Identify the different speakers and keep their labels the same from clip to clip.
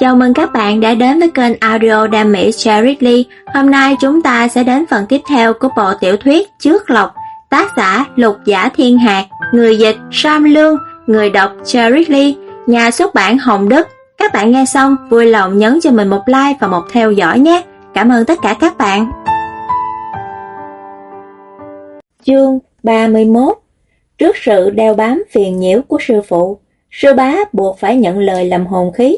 Speaker 1: Chào mừng các bạn đã đến với kênh audio Đam Mỹ Cherry Lee. Hôm nay chúng ta sẽ đến phần tiếp theo của bộ tiểu thuyết Trước Lộc, tác giả Lục Giả Thiên Hạc, người dịch Sam Lương, người đọc Cherry Lee, nhà xuất bản Hồng Đức. Các bạn nghe xong vui lòng nhấn cho mình một like và một theo dõi nhé. Cảm ơn tất cả các bạn. Chương 31 Trước sự đeo bám phiền nhiễu của sư phụ, sư bá buộc phải nhận lời làm hồn khí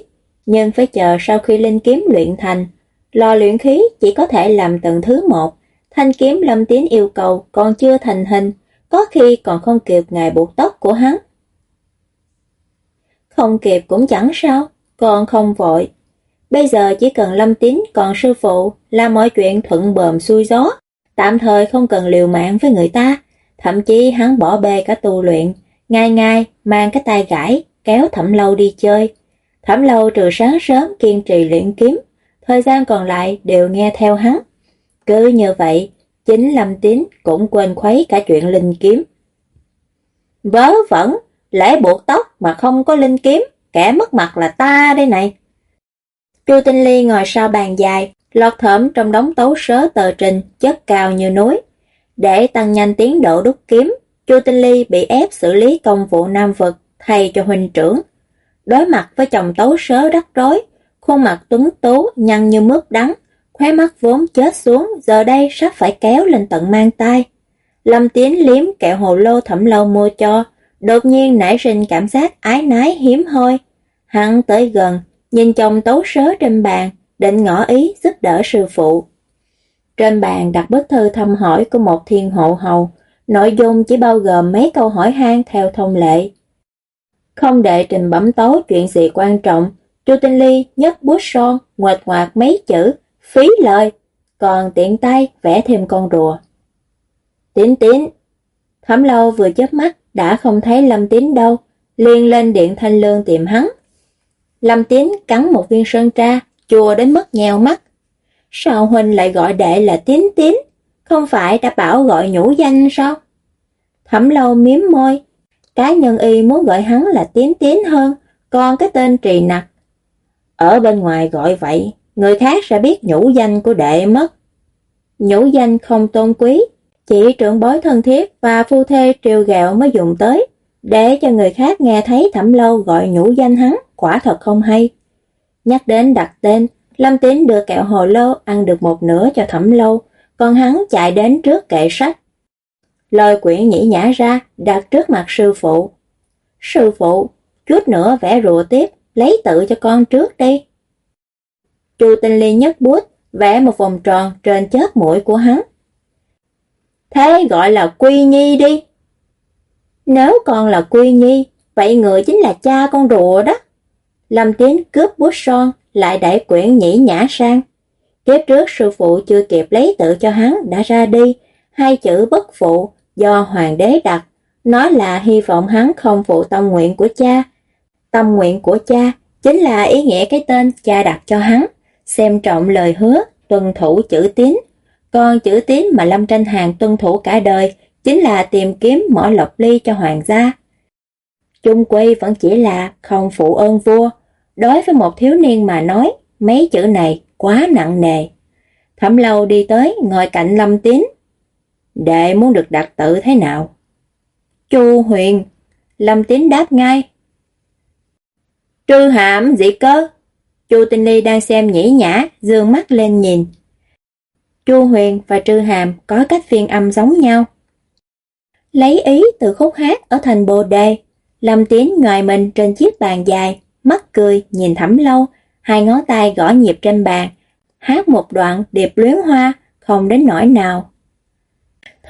Speaker 1: nhưng phải chờ sau khi linh kiếm luyện thành. Lò luyện khí chỉ có thể làm từng thứ một, thanh kiếm lâm tiến yêu cầu còn chưa thành hình, có khi còn không kịp ngày buộc tóc của hắn. Không kịp cũng chẳng sao, còn không vội. Bây giờ chỉ cần lâm tín còn sư phụ là mọi chuyện thuận bờm xuôi gió, tạm thời không cần liều mạng với người ta, thậm chí hắn bỏ bê cả tu luyện, ngày ngày mang cái tay gãi, kéo thẩm lâu đi chơi, Thẩm lâu trừ sáng sớm kiên trì luyện kiếm, thời gian còn lại đều nghe theo hắn. Cứ như vậy, chính Lâm Tín cũng quên khuấy cả chuyện linh kiếm. Vớ vẩn, lễ buộc tóc mà không có linh kiếm, kẻ mất mặt là ta đây này. Chu Tinh Ly ngồi sau bàn dài, lọt thởm trong đống tấu sớ tờ trình chất cao như núi. Để tăng nhanh tiến độ đúc kiếm, Chu Tinh Ly bị ép xử lý công vụ nam vực thay cho huynh trưởng đối mặt với chồng tấu sớ đắc rối, khuôn mặt tuấn tú nhăn như mướp đắng, khóe mắt vốn chết xuống, giờ đây sắp phải kéo lên tận mang tay. Lâm Tiến liếm kẹo hồ lô thẩm lâu mua cho, đột nhiên nảy sinh cảm giác ái nái hiếm hoi. Hắn tới gần, nhìn chồng tấu sớ trên bàn, định ngỏ ý giúp đỡ sư phụ. Trên bàn đặt bức thư thăm hỏi của một thiên hộ hầu, nội dung chỉ bao gồm mấy câu hỏi han theo thông lệ. Không để trình bẩm tấu chuyện gì quan trọng, Chu Tinh Ly nhấc bút son, ngoệt ngoạc mấy chữ, phí lời, còn tiện tay vẽ thêm con rùa. Tín tín, thẩm lâu vừa chớp mắt đã không thấy Lâm Tín đâu, liền lên điện thanh lương tìm hắn. Lâm Tín cắn một viên sơn tra, chùa đến mức nhèo mắt. Sao huynh lại gọi đệ là Tín Tín? Không phải đã bảo gọi nhũ danh sao? Thẩm lâu miếm môi, Cá nhân y muốn gọi hắn là Tiến Tiến hơn, còn cái tên trì nặc. Ở bên ngoài gọi vậy, người khác sẽ biết nhũ danh của đệ mất. Nhũ danh không tôn quý, chỉ trưởng bối thân thiết và phu thê triều gạo mới dùng tới, để cho người khác nghe thấy thẩm lâu gọi nhũ danh hắn, quả thật không hay. Nhắc đến đặt tên, Lâm Tín đưa kẹo hồ lô ăn được một nửa cho thẩm lâu, còn hắn chạy đến trước kệ sách, Lời quyển nhĩ nhã ra, đặt trước mặt sư phụ. Sư phụ, chút nữa vẽ rùa tiếp, lấy tự cho con trước đi. Chu Tinh Ly nhấc bút, vẽ một vòng tròn trên chớp mũi của hắn. Thế gọi là Quy Nhi đi. Nếu con là Quy Nhi, vậy người chính là cha con rùa đó. Lâm Tiến cướp bút son, lại đẩy quyển nhĩ nhã sang. Kiếp trước sư phụ chưa kịp lấy tự cho hắn đã ra đi, hai chữ bất phụ do hoàng đế đặt, nói là hy vọng hắn không phụ tâm nguyện của cha. Tâm nguyện của cha chính là ý nghĩa cái tên cha đặt cho hắn, xem trọng lời hứa, tuân thủ chữ tín. Còn chữ tín mà Lâm Tranh Hàng tuân thủ cả đời chính là tìm kiếm mỏ lộc ly cho hoàng gia. Trung quy vẫn chỉ là không phụ ơn vua. Đối với một thiếu niên mà nói, mấy chữ này quá nặng nề. Thẩm lâu đi tới, ngồi cạnh Lâm Tín, Đệ muốn được đặt tự thế nào? Chu Huyền, Lâm Tín đáp ngay. Trư hạm dị cơ? Chu Tinh Ly đang xem nhĩ nhã, dương mắt lên nhìn. Chu Huyền và Trư Hàm có cách phiên âm giống nhau. Lấy ý từ khúc hát ở thành Bồ Đề, Lâm Tín ngoài mình trên chiếc bàn dài, mắt cười nhìn thẳm lâu, hai ngón tay gõ nhịp trên bàn, hát một đoạn điệp luyến hoa, không đến nỗi nào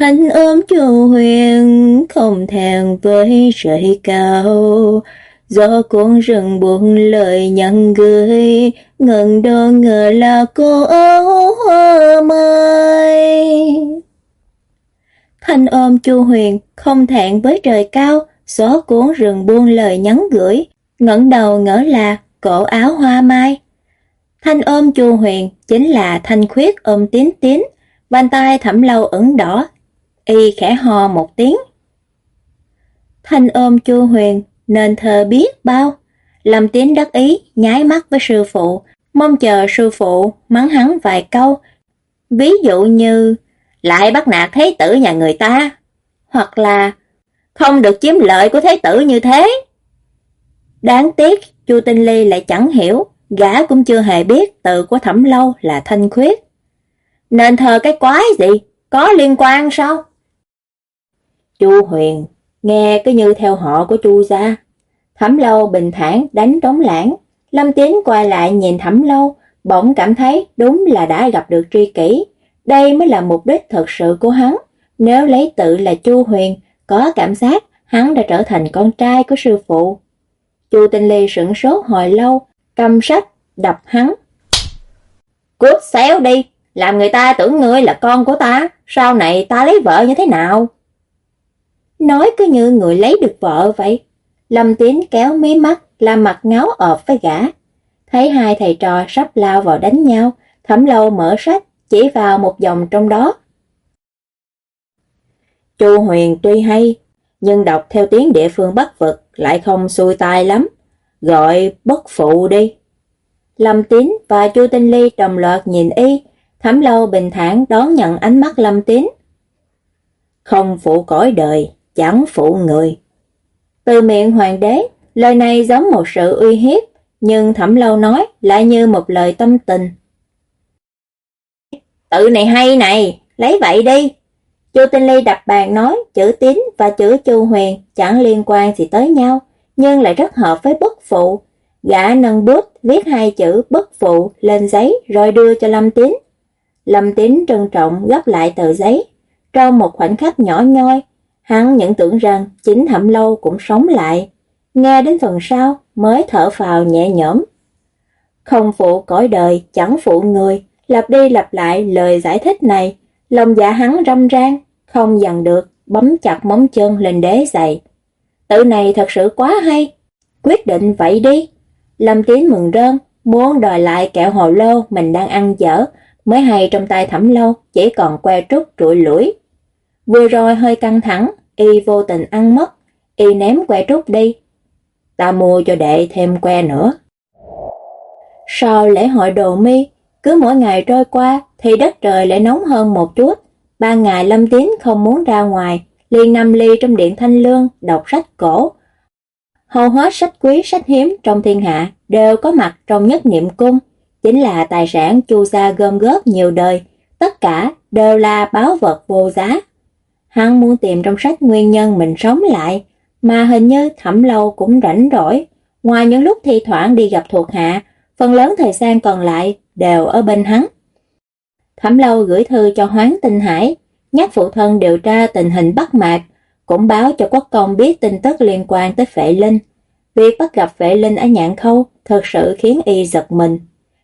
Speaker 1: Thanh ôm chu huyền, không thèm với trời cao. Gió cuốn rừng buông lời nhắn gửi Ngần đo ngờ là cô áo hoa mai. Thanh ôm chu huyền, không thẹn với trời cao. Gió cuốn rừng buông lời nhắn gửi, ngẩng đầu ngỡ là cổ áo hoa mai. Thanh ôm chu huyền, chính là thanh khuyết ôm tín tín. Bàn tay thẩm lâu ửng đỏ y khẽ hò một tiếng. Thanh ôm chu huyền, nên thơ biết bao, Lâm Tín đắc ý, nháy mắt với sư phụ, mong chờ sư phụ mắng hắn vài câu. Ví dụ như, lại bắt nạt thế tử nhà người ta, hoặc là không được chiếm lợi của thế tử như thế. Đáng tiếc, Chu Tinh Ly lại chẳng hiểu, gã cũng chưa hề biết tự của Thẩm Lâu là thanh khuyết. Nên thờ cái quái gì, có liên quan sao? Chu Huyền, nghe cứ như theo họ của Chu gia. Thẩm Lâu bình thản đánh trống lãng, Lâm Tín quay lại nhìn Thẩm Lâu, bỗng cảm thấy đúng là đã gặp được tri kỷ. Đây mới là mục đích thật sự của hắn. Nếu lấy tự là Chu Huyền, có cảm giác hắn đã trở thành con trai của sư phụ. Chu Tinh Ly sững sốt hồi lâu, cầm sách, đập hắn. Cút xéo đi, làm người ta tưởng ngươi là con của ta, sau này ta lấy vợ như thế nào? Nói cứ như người lấy được vợ vậy. Lâm Tiến kéo mí mắt, làm mặt ngáo ọp với gã. Thấy hai thầy trò sắp lao vào đánh nhau, thẩm lâu mở sách, chỉ vào một dòng trong đó. Chu Huyền tuy hay, nhưng đọc theo tiếng địa phương bất vực lại không xuôi tai lắm. Gọi bất phụ đi. Lâm Tín và Chu Tinh Ly đồng loạt nhìn y, thẩm lâu bình thản đón nhận ánh mắt Lâm Tín. Không phụ cõi đời, chẳng phụ người. Từ miệng hoàng đế, lời này giống một sự uy hiếp, nhưng thẩm lâu nói lại như một lời tâm tình. Tự này hay này, lấy vậy đi. Chu Tinh Ly đập bàn nói chữ tín và chữ chu huyền chẳng liên quan gì tới nhau, nhưng lại rất hợp với bất phụ. Gã nâng bút viết hai chữ bất phụ lên giấy rồi đưa cho Lâm Tín. Lâm Tín trân trọng gấp lại tờ giấy. Trong một khoảnh khắc nhỏ nhoi, hắn nhận tưởng rằng chính Thẩm Lâu cũng sống lại. Nghe đến phần sau mới thở phào nhẹ nhõm. Không phụ cõi đời, chẳng phụ người, lặp đi lặp lại lời giải thích này, lòng dạ hắn râm ran, không dằn được, bấm chặt móng chân lên đế giày. Tự này thật sự quá hay, quyết định vậy đi. Lâm Tiến mừng rơn, muốn đòi lại kẹo hồ lô mình đang ăn dở, mới hay trong tay thẩm lâu, chỉ còn que trúc trụi lũi. Vừa rồi hơi căng thẳng, y vô tình ăn mất, y ném que trúc đi. Ta mua cho đệ thêm que nữa. Sau lễ hội đồ mi, cứ mỗi ngày trôi qua thì đất trời lại nóng hơn một chút. Ba ngày Lâm Tín không muốn ra ngoài, liền nằm ly trong điện thanh lương, đọc sách cổ. Hầu hết sách quý, sách hiếm trong thiên hạ đều có mặt trong nhất niệm cung, chính là tài sản chu gia gom góp nhiều đời, tất cả đều là báo vật vô giá. Hắn muốn tìm trong sách nguyên nhân mình sống lại, mà hình như thẩm lâu cũng rảnh rỗi. Ngoài những lúc thi thoảng đi gặp thuộc hạ, phần lớn thời gian còn lại đều ở bên hắn. Thẩm lâu gửi thư cho Hoáng Tinh Hải, nhắc phụ thân điều tra tình hình Bắc Mạc, cũng báo cho quốc công biết tin tức liên quan tới Phệ Linh. Việc bắt gặp Phệ Linh ở Nhạn Khâu thật sự khiến y giật mình.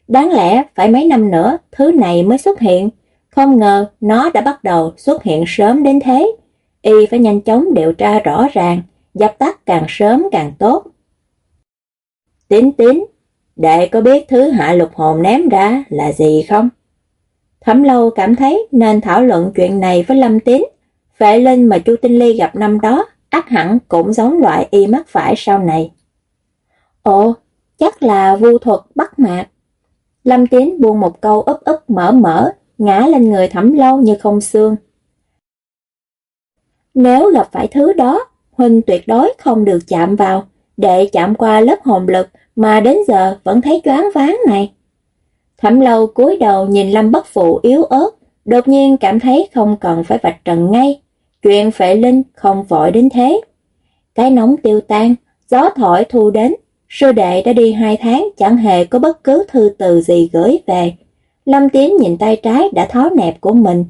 Speaker 1: Đáng lẽ phải mấy năm nữa thứ này mới xuất hiện, không ngờ nó đã bắt đầu xuất hiện sớm đến thế. Y phải nhanh chóng điều tra rõ ràng, dập tắt càng sớm càng tốt. Tín tín, đệ có biết thứ hạ lục hồn ném ra là gì không? Thẩm lâu cảm thấy nên thảo luận chuyện này với Lâm Tín. Vệ Linh mà Chu Tinh Ly gặp năm đó, ác hẳn cũng giống loại y mắc phải sau này. Ồ, chắc là vu thuật bắt mạc. Lâm Tín buông một câu ấp ấp mở mở, ngã lên người thẩm lâu như không xương. Nếu gặp phải thứ đó, Huynh tuyệt đối không được chạm vào, để chạm qua lớp hồn lực mà đến giờ vẫn thấy choáng váng này. Thẩm lâu cúi đầu nhìn Lâm Bất Phụ yếu ớt, đột nhiên cảm thấy không cần phải vạch trần ngay. Chuyện phệ linh không vội đến thế. Cái nóng tiêu tan, gió thổi thu đến, sư đệ đã đi hai tháng chẳng hề có bất cứ thư từ gì gửi về. Lâm Tiến nhìn tay trái đã tháo nẹp của mình,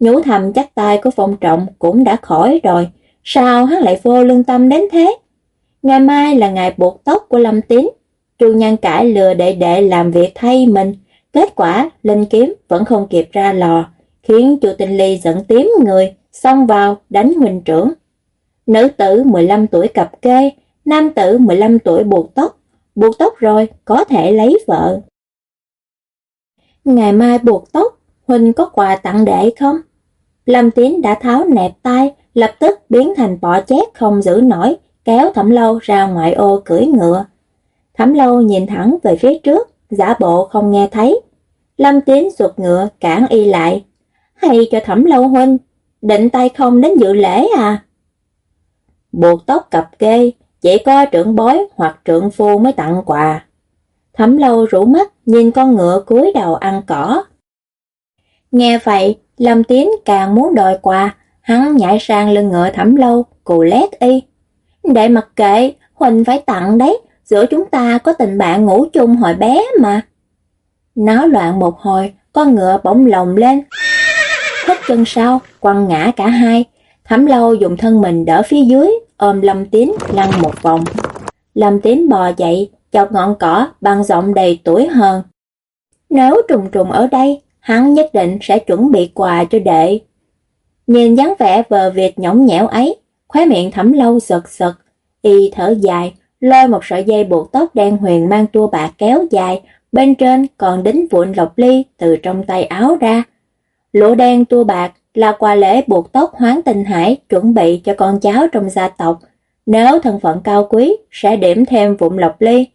Speaker 1: nhũ thầm chắc tay của phong trọng cũng đã khỏi rồi, sao hắn lại vô lương tâm đến thế? Ngày mai là ngày buộc tóc của Lâm Tín, Chu Nhân Cải lừa đệ đệ làm việc thay mình, Kết quả, Linh Kiếm vẫn không kịp ra lò, khiến chu Tinh Ly giận tím người, xông vào đánh huynh trưởng. Nữ tử 15 tuổi cặp kê, nam tử 15 tuổi buộc tóc, buộc tóc rồi có thể lấy vợ. Ngày mai buộc tóc, Huynh có quà tặng đệ không? Lâm Tiến đã tháo nẹp tay, lập tức biến thành bọ chét không giữ nổi, kéo thẩm lâu ra ngoại ô cưỡi ngựa. Thẩm lâu nhìn thẳng về phía trước, giả bộ không nghe thấy. Lâm Tín ruột ngựa cản y lại. Hay cho thẩm lâu huynh, định tay không đến dự lễ à? Buộc tóc cặp kê, chỉ có trưởng bối hoặc trưởng phu mới tặng quà. Thẩm lâu rủ mắt nhìn con ngựa cúi đầu ăn cỏ. Nghe vậy, Lâm Tiến càng muốn đòi quà, hắn nhảy sang lưng ngựa thẩm lâu, cù lét y. Để mặc kệ, Huỳnh phải tặng đấy, giữa chúng ta có tình bạn ngủ chung hồi bé mà. Náo loạn một hồi, con ngựa bỗng lồng lên. Hất chân sau, quăng ngã cả hai. Thẩm lâu dùng thân mình đỡ phía dưới, ôm Lâm Tín lăn một vòng. Lâm Tín bò dậy, chọc ngọn cỏ bằng giọng đầy tuổi hơn. Nếu trùng trùng ở đây, hắn nhất định sẽ chuẩn bị quà cho đệ. Nhìn dáng vẻ vờ việt nhõng nhẽo ấy, khóe miệng thẩm lâu sật sật, y thở dài, lôi một sợi dây buộc tóc đen huyền mang tua bạc kéo dài, bên trên còn đính vụn lọc ly từ trong tay áo ra. Lỗ đen tua bạc là quà lễ buộc tóc hoáng tinh hải chuẩn bị cho con cháu trong gia tộc. Nếu thân phận cao quý, sẽ điểm thêm vụn lọc ly,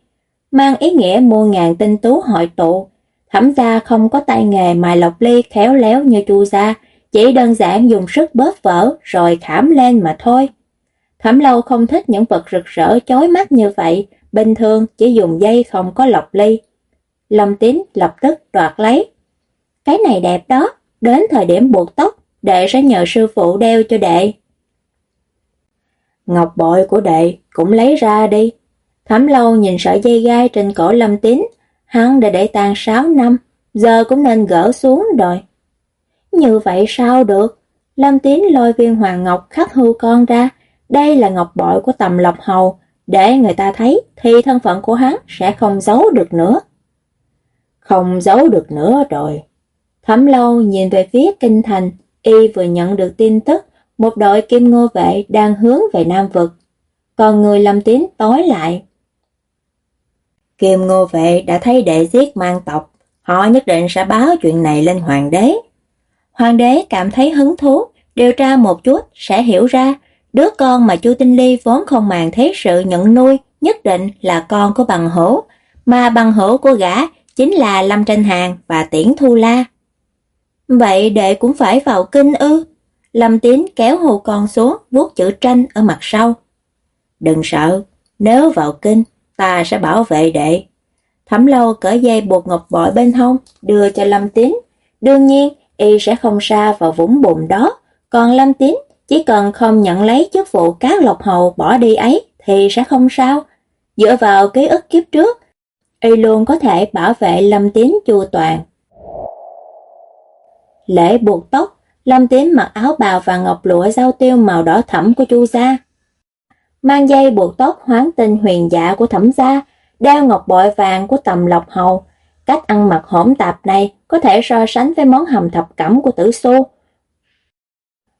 Speaker 1: mang ý nghĩa mua ngàn tinh tú hội tụ. Thẩm gia không có tay nghề mài lọc ly khéo léo như chu gia, chỉ đơn giản dùng sức bóp vỡ rồi khảm lên mà thôi. Thẩm lâu không thích những vật rực rỡ chói mắt như vậy, bình thường chỉ dùng dây không có lọc ly. Lâm tín lập tức đoạt lấy. Cái này đẹp đó, đến thời điểm buộc tóc, đệ sẽ nhờ sư phụ đeo cho đệ. Ngọc bội của đệ cũng lấy ra đi. Thẩm lâu nhìn sợi dây gai trên cổ lâm tín, hắn đã để tàn 6 năm, giờ cũng nên gỡ xuống rồi. Như vậy sao được? Lâm tín lôi viên hoàng ngọc khắc hưu con ra, đây là ngọc bội của tầm lộc hầu, để người ta thấy thì thân phận của hắn sẽ không giấu được nữa. Không giấu được nữa rồi. Thẩm lâu nhìn về phía kinh thành, y vừa nhận được tin tức một đội kim ngô vệ đang hướng về Nam Vực. Còn người lâm tín tối lại. Kim ngô vệ đã thấy đệ giết mang tộc, họ nhất định sẽ báo chuyện này lên hoàng đế. Hoàng đế cảm thấy hứng thú, điều tra một chút sẽ hiểu ra Đứa con mà Chu Tinh Ly vốn không màng thế sự nhận nuôi, nhất định là con của bằng Hữu, mà bằng Hữu của gã chính là Lâm Tranh Hàng và Tiễn Thu La. Vậy đệ cũng phải vào kinh ư? Lâm Tín kéo hồ con xuống, vuốt chữ tranh ở mặt sau. Đừng sợ, nếu vào kinh, ta sẽ bảo vệ đệ. Thẩm lâu cởi dây buộc ngọc bội bên hông, đưa cho Lâm Tín. Đương nhiên, y sẽ không xa vào vũng bùn đó, còn Lâm Tín chỉ cần không nhận lấy chức vụ cát lộc hầu bỏ đi ấy thì sẽ không sao. Dựa vào ký ức kiếp trước, y luôn có thể bảo vệ Lâm Tín chu toàn. Lễ buộc tóc, Lâm Tín mặc áo bào và ngọc lụa giao tiêu màu đỏ thẫm của Chu gia. Mang dây buộc tóc hoán tinh huyền dạ của thẩm gia, đeo ngọc bội vàng của tầm lộc hầu. Cách ăn mặc hỗn tạp này có thể so sánh với món hầm thập cẩm của tử xu,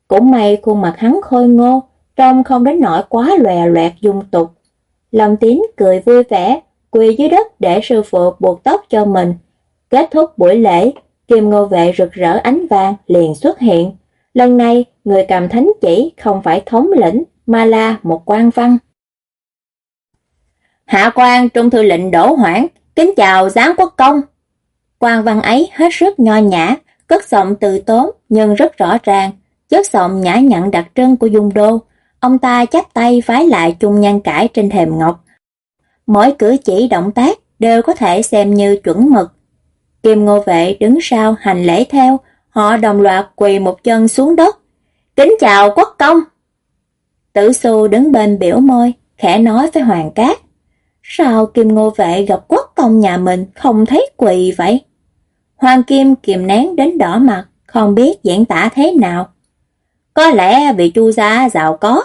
Speaker 1: cũng may khuôn mặt hắn khôi ngô, trông không đến nỗi quá lòe loẹt dung tục. Lòng Tín cười vui vẻ, quỳ dưới đất để sư phụ buộc tóc cho mình. Kết thúc buổi lễ, kim ngô vệ rực rỡ ánh vàng liền xuất hiện. Lần này, người cầm thánh chỉ không phải thống lĩnh, mà là một quan văn. Hạ quan trung thư lệnh đổ hoảng, kính chào giáng quốc công. Quan văn ấy hết sức nho nhã, cất giọng từ tốn nhưng rất rõ ràng, chất giọng nhã nhặn đặc trưng của Dung Đô, ông ta chắp tay vái lại chung nhan cải trên thềm ngọc. Mỗi cử chỉ động tác đều có thể xem như chuẩn mực. Kim Ngô Vệ đứng sau hành lễ theo, họ đồng loạt quỳ một chân xuống đất. Kính chào quốc công! Tử Xu đứng bên biểu môi, khẽ nói với Hoàng Cát. Sao Kim Ngô Vệ gặp quốc công nhà mình không thấy quỳ vậy? Hoàng Kim kìm nén đến đỏ mặt, không biết diễn tả thế nào. Có lẽ vì chu gia giàu có.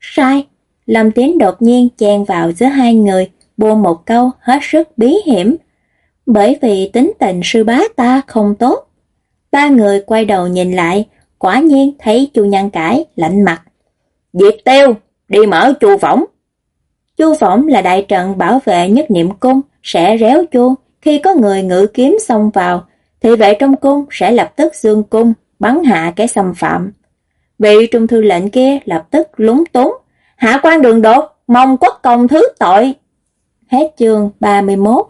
Speaker 1: Sai, Lâm Tiến đột nhiên chen vào giữa hai người, buông một câu hết sức bí hiểm. Bởi vì tính tình sư bá ta không tốt. Ba người quay đầu nhìn lại, quả nhiên thấy chu nhân cải lạnh mặt. Diệp tiêu, đi mở chu phỏng. Chu phỏng là đại trận bảo vệ nhất niệm cung, sẽ réo chu khi có người ngự kiếm xông vào, thì vệ trong cung sẽ lập tức dương cung, bắn hạ cái xâm phạm. Vị trung thư lệnh kia lập tức lúng túng. Hạ quan đường đột, mong quốc công thứ tội. Hết chương 31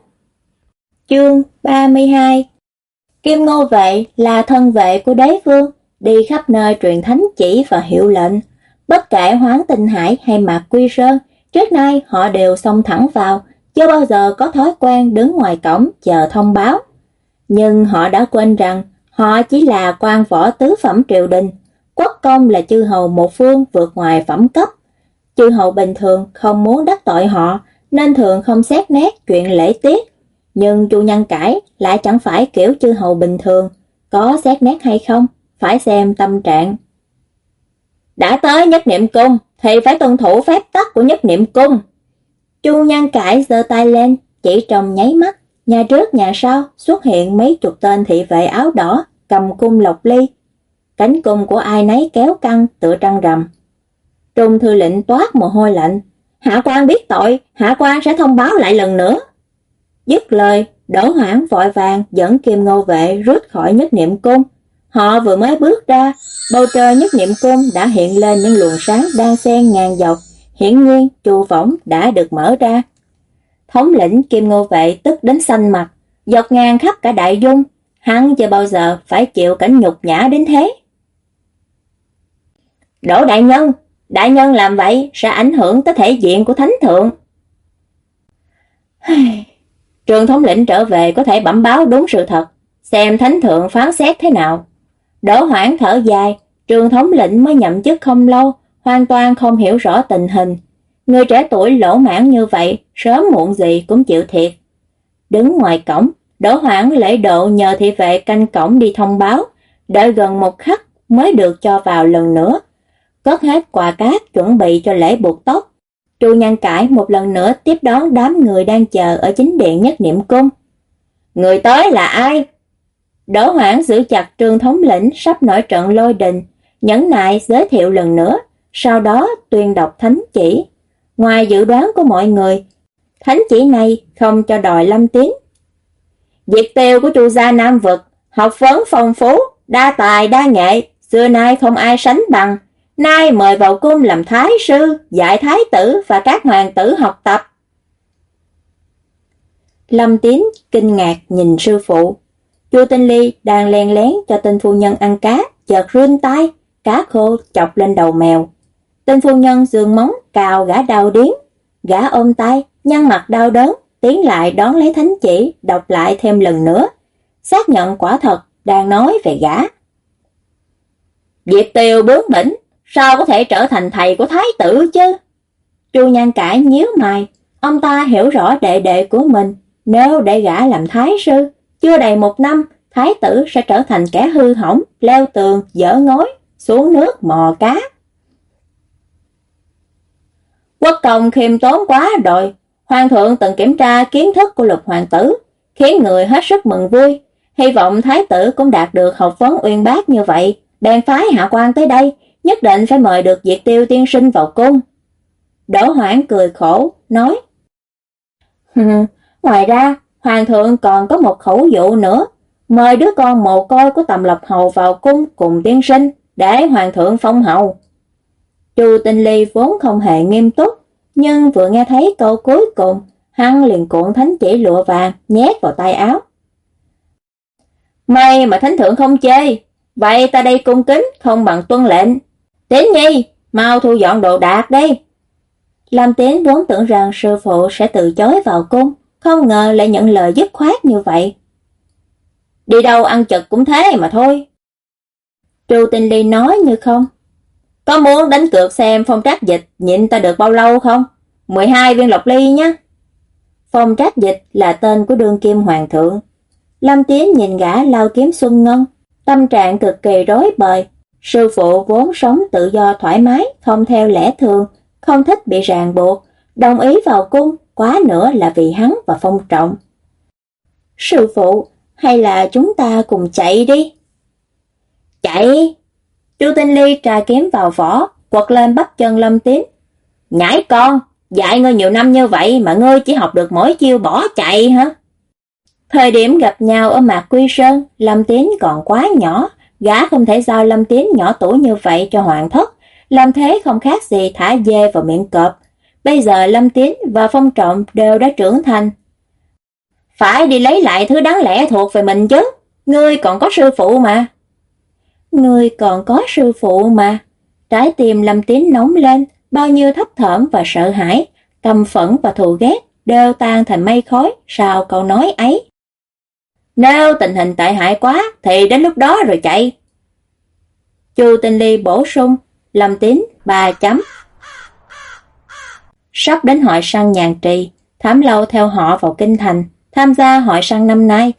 Speaker 1: Chương 32 Kim Ngô Vệ là thân vệ của đế vương, đi khắp nơi truyền thánh chỉ và hiệu lệnh. Bất kể Hoán Tinh Hải hay Mạc Quy Sơn, trước nay họ đều xông thẳng vào, chưa bao giờ có thói quen đứng ngoài cổng chờ thông báo. Nhưng họ đã quên rằng họ chỉ là quan võ tứ phẩm triều đình, quốc công là chư hầu một phương vượt ngoài phẩm cấp. Chư hầu bình thường không muốn đắc tội họ, nên thường không xét nét chuyện lễ tiết. Nhưng chu nhân cải lại chẳng phải kiểu chư hầu bình thường, có xét nét hay không, phải xem tâm trạng. Đã tới nhất niệm cung, thì phải tuân thủ phép tắc của nhất niệm cung. Chu nhân cải giơ tay lên, chỉ trong nháy mắt, nhà trước nhà sau xuất hiện mấy chục tên thị vệ áo đỏ, cầm cung lộc ly. Cánh cung của ai nấy kéo căng tựa trăng rằm. Trung thư lệnh toát mồ hôi lạnh, Hạ quan biết tội, hạ quan sẽ thông báo lại lần nữa. Dứt lời, đổ hoảng vội vàng dẫn kim ngô vệ rút khỏi nhất niệm cung. Họ vừa mới bước ra, bầu trời nhất niệm cung đã hiện lên những luồng sáng đan xen ngàn dọc. Hiển nhiên, chùa võng đã được mở ra. Thống lĩnh kim ngô vệ tức đến xanh mặt, dọc ngang khắp cả đại dung. Hắn chưa bao giờ phải chịu cảnh nhục nhã đến thế. Đỗ đại nhân, Đại nhân làm vậy sẽ ảnh hưởng tới thể diện của thánh thượng. Trường thống lĩnh trở về có thể bẩm báo đúng sự thật, xem thánh thượng phán xét thế nào. Đỗ hoảng thở dài, trường thống lĩnh mới nhậm chức không lâu, hoàn toàn không hiểu rõ tình hình. Người trẻ tuổi lỗ mãn như vậy, sớm muộn gì cũng chịu thiệt. Đứng ngoài cổng, Đỗ Hoảng lễ độ nhờ thị vệ canh cổng đi thông báo, đợi gần một khắc mới được cho vào lần nữa cất hết quà cát chuẩn bị cho lễ buộc tóc. Chu Nhân Cải một lần nữa tiếp đón đám người đang chờ ở chính điện nhất niệm cung. Người tới là ai? Đỗ Hoảng giữ chặt trương thống lĩnh sắp nổi trận lôi đình, nhẫn nại giới thiệu lần nữa, sau đó tuyên đọc thánh chỉ. Ngoài dự đoán của mọi người, thánh chỉ này không cho đòi lâm tiến. Diệt tiêu của chu gia Nam Vực, học vấn phong phú, đa tài đa nghệ, xưa nay không ai sánh bằng, Nay mời vào cung làm thái sư, dạy thái tử và các hoàng tử học tập. Lâm Tín kinh ngạc nhìn sư phụ. Chu Tinh Ly đang len lén cho tên phu nhân ăn cá, chợt run tay, cá khô chọc lên đầu mèo. Tên phu nhân giương móng cào gã đau điếng, gã ôm tay, nhăn mặt đau đớn, tiến lại đón lấy thánh chỉ, đọc lại thêm lần nữa, xác nhận quả thật đang nói về gã. Diệp Tiêu bướng bỉnh, sao có thể trở thành thầy của thái tử chứ? Chu Nhan Cải nhíu mày, ông ta hiểu rõ đệ đệ của mình, nếu để gã làm thái sư, chưa đầy một năm, thái tử sẽ trở thành kẻ hư hỏng, leo tường, dở ngói, xuống nước mò cá. Quốc công khiêm tốn quá rồi, hoàng thượng từng kiểm tra kiến thức của lục hoàng tử, khiến người hết sức mừng vui, hy vọng thái tử cũng đạt được học vấn uyên bác như vậy, bèn phái hạ quan tới đây, nhất định phải mời được Diệt Tiêu tiên sinh vào cung. Đỗ Hoảng cười khổ, nói: "Ngoài ra, hoàng thượng còn có một khẩu dụ nữa, mời đứa con mồ côi của Tầm Lập Hầu vào cung cùng tiên sinh để hoàng thượng phong hầu." Chu Tinh Ly vốn không hề nghiêm túc, nhưng vừa nghe thấy câu cuối cùng, hắn liền cuộn thánh chỉ lụa vàng nhét vào tay áo. May mà thánh thượng không chê, vậy ta đây cung kính không bằng tuân lệnh. Tiến nhi, mau thu dọn đồ đạc đi. Lâm Tiến vốn tưởng rằng sư phụ sẽ từ chối vào cung, không ngờ lại nhận lời dứt khoát như vậy. Đi đâu ăn chật cũng thế mà thôi. Trù Tinh Ly nói như không. Có muốn đánh cược xem phong trác dịch nhịn ta được bao lâu không? 12 viên lộc ly nhé. Phong trác dịch là tên của đương kim hoàng thượng. Lâm Tiến nhìn gã lao kiếm xuân ngân, tâm trạng cực kỳ rối bời, Sư phụ vốn sống tự do thoải mái, không theo lẽ thường, không thích bị ràng buộc, đồng ý vào cung, quá nữa là vì hắn và phong trọng. Sư phụ, hay là chúng ta cùng chạy đi? Chạy! Chu Tinh Ly trà kiếm vào vỏ, quật lên bắp chân lâm tiến Nhãi con, dạy ngươi nhiều năm như vậy mà ngươi chỉ học được mỗi chiêu bỏ chạy hả? Thời điểm gặp nhau ở Mạc Quy Sơn, Lâm tiến còn quá nhỏ, Gã không thể giao Lâm Tiến nhỏ tuổi như vậy cho hoàng thất, làm thế không khác gì thả dê vào miệng cọp. Bây giờ Lâm tiến và Phong Trọng đều đã trưởng thành. Phải đi lấy lại thứ đáng lẽ thuộc về mình chứ, ngươi còn có sư phụ mà. Ngươi còn có sư phụ mà. Trái tim Lâm tiến nóng lên, bao nhiêu thấp thởm và sợ hãi, căm phẫn và thù ghét đều tan thành mây khói sau câu nói ấy. Nếu tình hình tệ hại quá thì đến lúc đó rồi chạy. Chu Tinh Ly bổ sung, Lâm Tín, ba chấm. Sắp đến hội săn nhàn trì, Thám Lâu theo họ vào Kinh Thành, tham gia hội săn năm nay.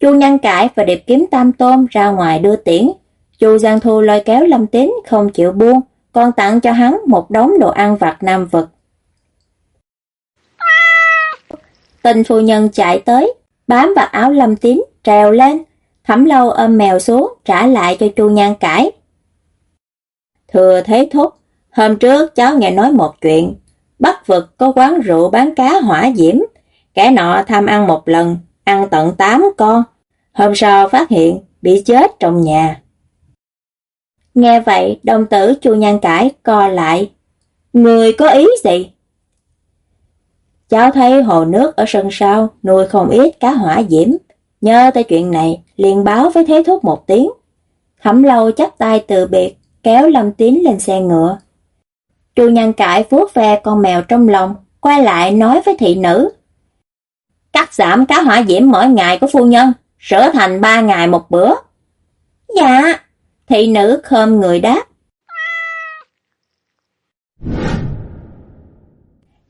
Speaker 1: Chu Nhân Cải và Điệp Kiếm Tam Tôn ra ngoài đưa tiễn. Chu Giang Thu lôi kéo Lâm Tín không chịu buông, còn tặng cho hắn một đống đồ ăn vặt nam vật. Tình phu nhân chạy tới, bám vào áo Lâm Tín, trèo lên. Thẩm lâu ôm mèo xuống, trả lại cho Chu Nhan cải. Thừa thế thúc, hôm trước cháu nghe nói một chuyện. Bắc vực có quán rượu bán cá hỏa diễm. Kẻ nọ tham ăn một lần, ăn tận 8 con. Hôm sau phát hiện bị chết trong nhà. Nghe vậy, đồng tử Chu Nhan cãi co lại. Người có ý gì? Cháu thấy hồ nước ở sân sau nuôi không ít cá hỏa diễm. Nhớ tới chuyện này, liền báo với Thế Thúc một tiếng. Thẩm lâu chắp tay từ biệt, kéo Lâm Tín lên xe ngựa. Chu Nhân Cải vuốt ve con mèo trong lòng, quay lại nói với thị nữ. Cắt giảm cá hỏa diễm mỗi ngày của phu nhân, sửa thành ba ngày một bữa. Dạ, thị nữ khom người đáp.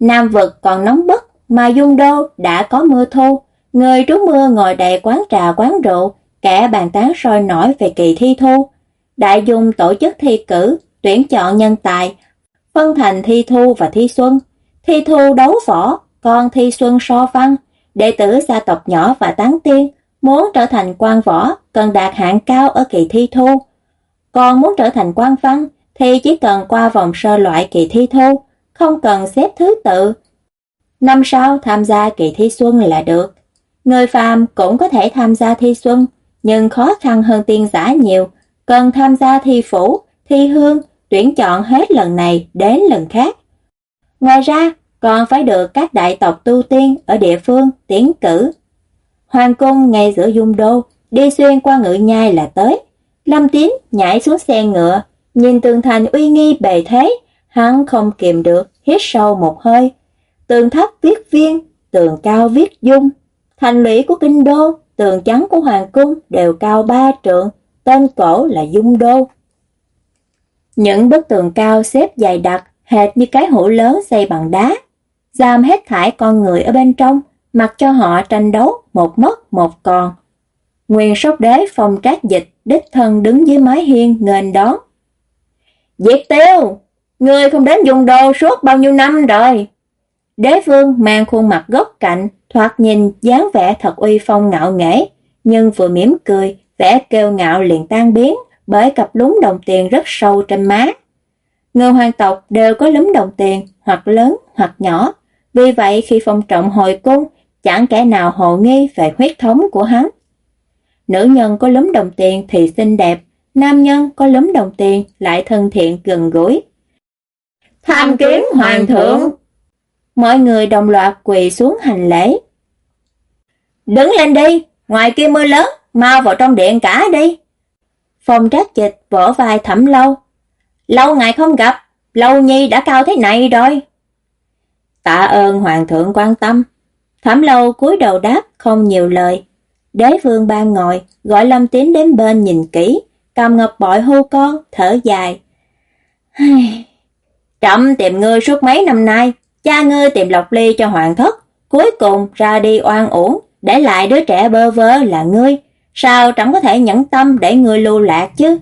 Speaker 1: Nam vực còn nóng bức, mà Dung Đô đã có mưa thu. Người trú mưa ngồi đầy quán trà quán rượu, kẻ bàn tán sôi nổi về kỳ thi thu. Đại Dung tổ chức thi cử, tuyển chọn nhân tài, phân thành thi thu và thi xuân. Thi thu đấu võ, còn thi xuân so văn. Đệ tử gia tộc nhỏ và tán tiên muốn trở thành quan võ cần đạt hạng cao ở kỳ thi thu. Còn muốn trở thành quan văn thì chỉ cần qua vòng sơ loại kỳ thi thu, không cần xếp thứ tự. Năm sau tham gia kỳ thi xuân là được. Người phàm cũng có thể tham gia thi xuân, nhưng khó khăn hơn tiên giả nhiều, cần tham gia thi phủ, thi hương, tuyển chọn hết lần này đến lần khác. Ngoài ra, còn phải được các đại tộc tu tiên ở địa phương tiến cử. Hoàng cung ngay giữa dung đô, đi xuyên qua ngự nhai là tới. Lâm Tín nhảy xuống xe ngựa, nhìn tường thành uy nghi bề thế, hắn không kìm được, hít sâu một hơi. Tường thấp viết viên, tường cao viết dung. Thành lũy của kinh đô, tường trắng của hoàng cung đều cao ba trượng, tên cổ là dung đô. Những bức tường cao xếp dày đặc, hệt như cái hũ lớn xây bằng đá, giam hết thải con người ở bên trong, mặc cho họ tranh đấu một mất một còn. Nguyên sóc đế phòng trác dịch đích thân đứng dưới mái hiên nghênh đón. Diệt tiêu! người không đến dùng đồ suốt bao nhiêu năm rồi. Đế vương mang khuôn mặt góc cạnh, thoạt nhìn dáng vẻ thật uy phong ngạo nghễ, nhưng vừa mỉm cười, vẻ kêu ngạo liền tan biến bởi cặp lúm đồng tiền rất sâu trên má. Người hoàng tộc đều có lúm đồng tiền, hoặc lớn hoặc nhỏ, vì vậy khi phong trọng hồi cung, chẳng kẻ nào hồ nghi về huyết thống của hắn. Nữ nhân có lúm đồng tiền thì xinh đẹp, nam nhân có lúm đồng tiền lại thân thiện gần gũi. Tham kiến hoàng thượng! Mọi người đồng loạt quỳ xuống hành lễ. Đứng lên đi, ngoài kia mưa lớn, mau vào trong điện cả đi. Phong trác dịch vỗ vai thẩm lâu. Lâu ngày không gặp, lâu nhi đã cao thế này rồi. Tạ ơn hoàng thượng quan tâm. Thẩm lâu cúi đầu đáp không nhiều lời. Đế vương ban ngồi, gọi Lâm Tín đến bên nhìn kỹ, cầm ngọc bội hô con, thở dài. Trẫm tìm ngươi suốt mấy năm nay, cha ngươi tìm Lộc Ly cho hoàng thất, cuối cùng ra đi oan uổng, để lại đứa trẻ bơ vơ là ngươi, sao trẫm có thể nhẫn tâm để người lưu lạc chứ?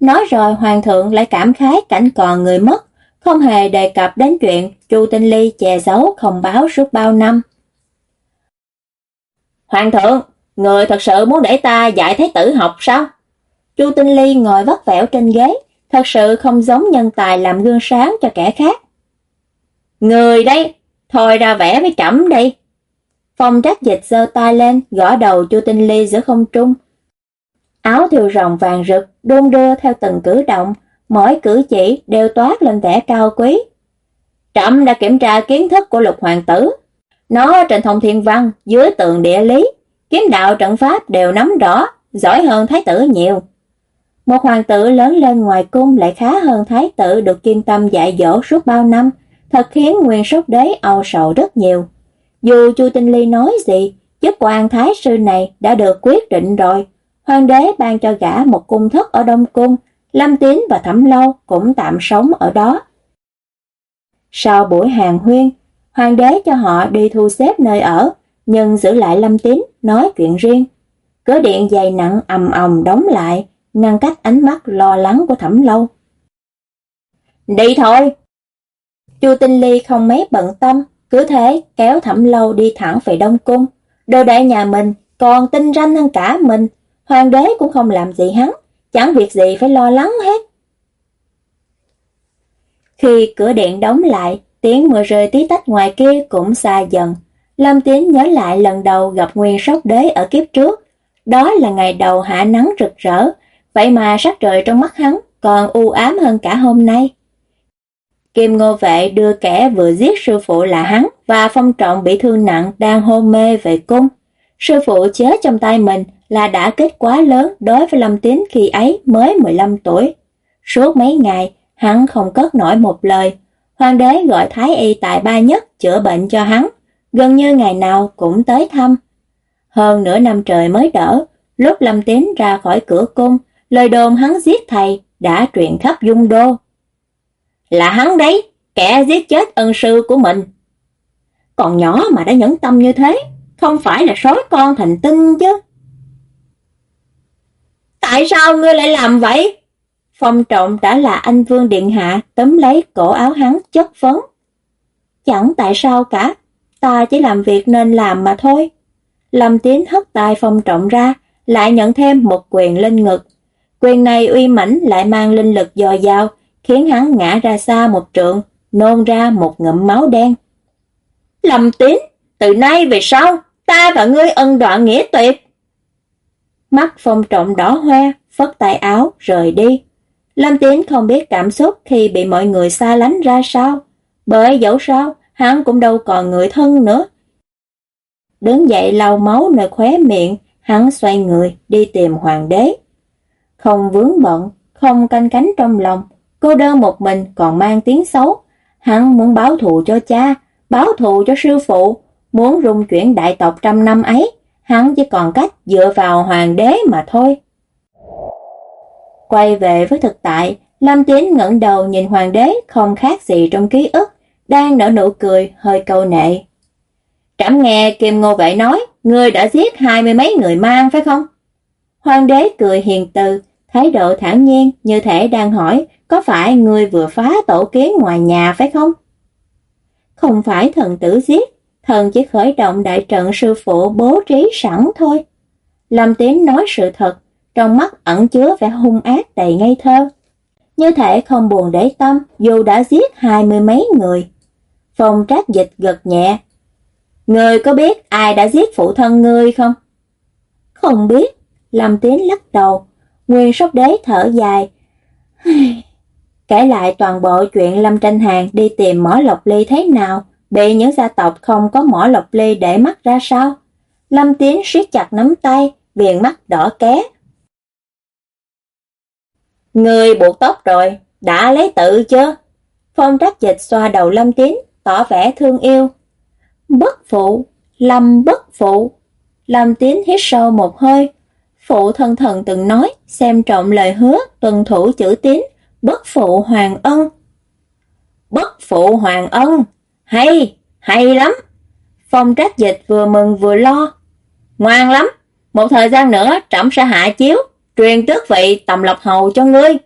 Speaker 1: Nói rồi hoàng thượng lại cảm khái cảnh còn người mất, không hề đề cập đến chuyện Chu Tinh Ly che giấu không báo suốt bao năm. Hoàng thượng, người thật sự muốn để ta dạy thế tử học sao? Chu Tinh Ly ngồi vắt vẻo trên ghế, thật sự không giống nhân tài làm gương sáng cho kẻ khác. Người đây, thôi ra vẽ với trẫm đi. Phong trác dịch giơ tay lên, gõ đầu Chu Tinh Ly giữa không trung. Áo thiều rồng vàng rực, đôn đưa theo từng cử động, mỗi cử chỉ đều toát lên vẻ cao quý. Trẫm đã kiểm tra kiến thức của lục hoàng tử. Nó trên thông thiên văn, dưới tường địa lý, kiếm đạo trận pháp đều nắm rõ, giỏi hơn thái tử nhiều. Một hoàng tử lớn lên ngoài cung lại khá hơn thái tử được kim tâm dạy dỗ suốt bao năm, thật khiến nguyên sốt đế âu sầu rất nhiều. Dù Chu Tinh Ly nói gì, chức quan thái sư này đã được quyết định rồi. Hoàng đế ban cho gã một cung thất ở Đông Cung, Lâm Tín và Thẩm Lâu cũng tạm sống ở đó. Sau buổi hàng huyên, hoàng đế cho họ đi thu xếp nơi ở, nhưng giữ lại Lâm Tín nói chuyện riêng. Cửa điện dày nặng ầm ầm đóng lại, ngăn cách ánh mắt lo lắng của Thẩm Lâu. Đi thôi! Chu Tinh Ly không mấy bận tâm, cứ thế kéo Thẩm Lâu đi thẳng về Đông Cung. Đồ đệ nhà mình còn tinh ranh hơn cả mình, hoàng đế cũng không làm gì hắn, chẳng việc gì phải lo lắng hết. Khi cửa điện đóng lại, tiếng mưa rơi tí tách ngoài kia cũng xa dần. Lâm Tiến nhớ lại lần đầu gặp Nguyên Sóc Đế ở kiếp trước. Đó là ngày đầu hạ nắng rực rỡ, vậy mà sắc trời trong mắt hắn còn u ám hơn cả hôm nay. Kim Ngô Vệ đưa kẻ vừa giết sư phụ là hắn và phong trọng bị thương nặng đang hôn mê về cung. Sư phụ chết trong tay mình là đã kết quá lớn đối với Lâm Tín khi ấy mới 15 tuổi. Suốt mấy ngày, hắn không cất nổi một lời. Hoàng đế gọi Thái Y tại Ba Nhất chữa bệnh cho hắn, gần như ngày nào cũng tới thăm. Hơn nửa năm trời mới đỡ, lúc Lâm Tín ra khỏi cửa cung, lời đồn hắn giết thầy đã truyền khắp dung đô. Là hắn đấy, kẻ giết chết ân sư của mình. Còn nhỏ mà đã nhẫn tâm như thế, không phải là sói con thành tinh chứ. Tại sao ngươi lại làm vậy? Phong trọng đã là anh Vương Điện Hạ tấm lấy cổ áo hắn chất vấn. Chẳng tại sao cả, ta chỉ làm việc nên làm mà thôi. Lâm Tiến hất tay phong trọng ra, lại nhận thêm một quyền lên ngực. Quyền này uy mãnh lại mang linh lực dò dào, khiến hắn ngã ra xa một trượng, nôn ra một ngụm máu đen. Lâm tín, từ nay về sau, ta và ngươi ân đoạn nghĩa tuyệt. Mắt phong trọng đỏ hoe, phất tay áo, rời đi. Lâm tín không biết cảm xúc khi bị mọi người xa lánh ra sao, bởi dẫu sao, hắn cũng đâu còn người thân nữa. Đứng dậy lau máu nơi khóe miệng, hắn xoay người đi tìm hoàng đế. Không vướng bận, không canh cánh trong lòng, cô đơn một mình còn mang tiếng xấu. Hắn muốn báo thù cho cha, báo thù cho sư phụ, muốn rung chuyển đại tộc trăm năm ấy, hắn chỉ còn cách dựa vào hoàng đế mà thôi. Quay về với thực tại, Lâm Tín ngẩng đầu nhìn hoàng đế không khác gì trong ký ức, đang nở nụ cười hơi câu nệ. trảm nghe Kim Ngô Vệ nói, ngươi đã giết hai mươi mấy người mang phải không? Hoàng đế cười hiền từ, thái độ thản nhiên như thể đang hỏi có phải người vừa phá tổ kiến ngoài nhà phải không? Không phải thần tử giết, thần chỉ khởi động đại trận sư phụ bố trí sẵn thôi. Lâm Tiến nói sự thật, trong mắt ẩn chứa vẻ hung ác đầy ngây thơ. Như thể không buồn để tâm dù đã giết hai mươi mấy người. Phong trác dịch gật nhẹ. người có biết ai đã giết phụ thân ngươi không? Không biết. Lâm Tiến lắc đầu. Nguyên sóc đế thở dài. Kể lại toàn bộ chuyện Lâm Tranh Hàng đi tìm mỏ lộc ly thế nào, bị những gia tộc không có mỏ lộc ly để mắt ra sao. Lâm Tiến siết chặt nắm tay, viền mắt đỏ ké, Người buộc tóc rồi, đã lấy tự chưa? Phong trách dịch xoa đầu Lâm tiến tỏ vẻ thương yêu. Bất phụ, Lâm bất phụ. Lâm tiến hít sâu một hơi. Phụ thân thần từng nói, xem trọng lời hứa, tuân thủ chữ tín, bất phụ hoàng ân. Bất phụ hoàng ân, hay, hay lắm. Phong trách dịch vừa mừng vừa lo. Ngoan lắm, một thời gian nữa trẫm sẽ hạ chiếu, truyền tước vị tầm lộc hầu cho ngươi.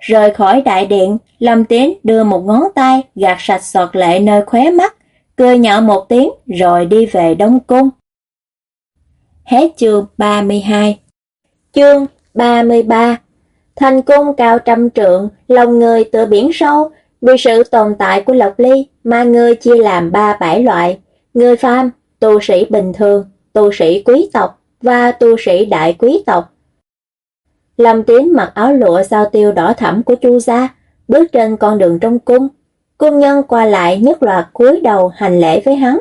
Speaker 1: Rời khỏi đại điện, Lâm Tiến đưa một ngón tay gạt sạch sọt lệ nơi khóe mắt, cười nhỏ một tiếng rồi đi về Đông Cung. Hết chương 32 Chương 33 Thành cung cao trăm trượng, lòng người tựa biển sâu, vì sự tồn tại của Lộc Ly mà người chia làm ba bảy loại, người phàm, tu sĩ bình thường, tu sĩ quý tộc, và tu sĩ đại quý tộc. Lâm Tiến mặc áo lụa sao tiêu đỏ thẫm của Chu gia, bước trên con đường trong cung, cung nhân qua lại nhất loạt cúi đầu hành lễ với hắn.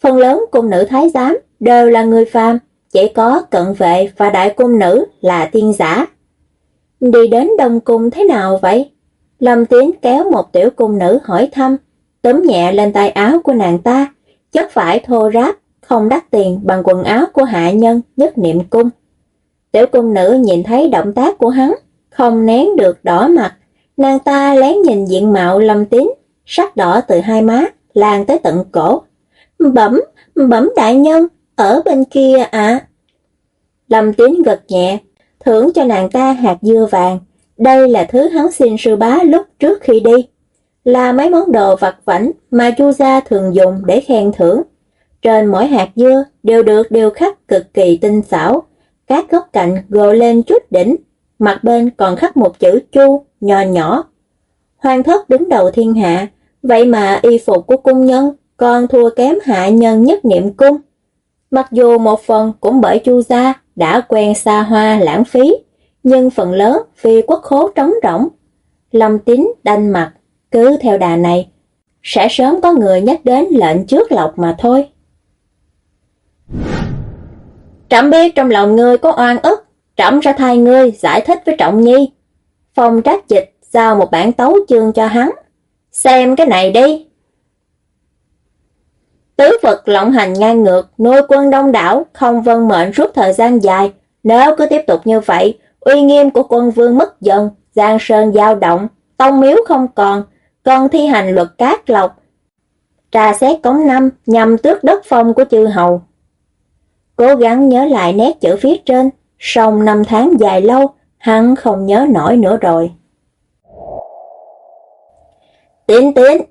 Speaker 1: Phần lớn cung nữ thái giám đều là người phàm, chỉ có cận vệ và đại cung nữ là tiên giả. Đi đến Đông Cung thế nào vậy? Lâm Tiến kéo một tiểu cung nữ hỏi thăm, tấm nhẹ lên tay áo của nàng ta, chất phải thô ráp, không đắt tiền bằng quần áo của hạ nhân nhất niệm cung. Tiểu cung nữ nhìn thấy động tác của hắn, không nén được đỏ mặt, nàng ta lén nhìn diện mạo Lâm Tín, sắc đỏ từ hai má, lan tới tận cổ. Bẩm, bẩm đại nhân, ở bên kia ạ. À. Lâm Tín gật nhẹ, thưởng cho nàng ta hạt dưa vàng. Đây là thứ hắn xin sư bá lúc trước khi đi. Là mấy món đồ vặt vảnh mà chu gia thường dùng để khen thưởng. Trên mỗi hạt dưa đều được điều khắc cực kỳ tinh xảo. Các góc cạnh gồ lên chút đỉnh, mặt bên còn khắc một chữ chu, nhỏ nhỏ. Hoàng thất đứng đầu thiên hạ, vậy mà y phục của cung nhân còn thua kém hạ nhân nhất niệm cung. Mặc dù một phần cũng bởi chu gia đã quen xa hoa lãng phí, nhưng phần lớn vì quốc khố trống rỗng. Lâm tín đanh mặt, cứ theo đà này, sẽ sớm có người nhắc đến lệnh trước lọc mà thôi. Trẫm biết trong lòng ngươi có oan ức, trẫm sẽ thay ngươi giải thích với Trọng Nhi. Phong trác dịch giao một bản tấu chương cho hắn. Xem cái này đi. Tứ vật lộng hành ngang ngược, nuôi quân đông đảo, không vân mệnh suốt thời gian dài. Nếu cứ tiếp tục như vậy, uy nghiêm của quân vương mất dần, giang sơn dao động, tông miếu không còn, cần thi hành luật cát lộc. Trà xét cống năm nhằm tước đất phong của chư hầu. Cố gắng nhớ lại nét chữ phía trên, song năm tháng dài lâu, hắn không nhớ nổi nữa rồi. Tiến tiến!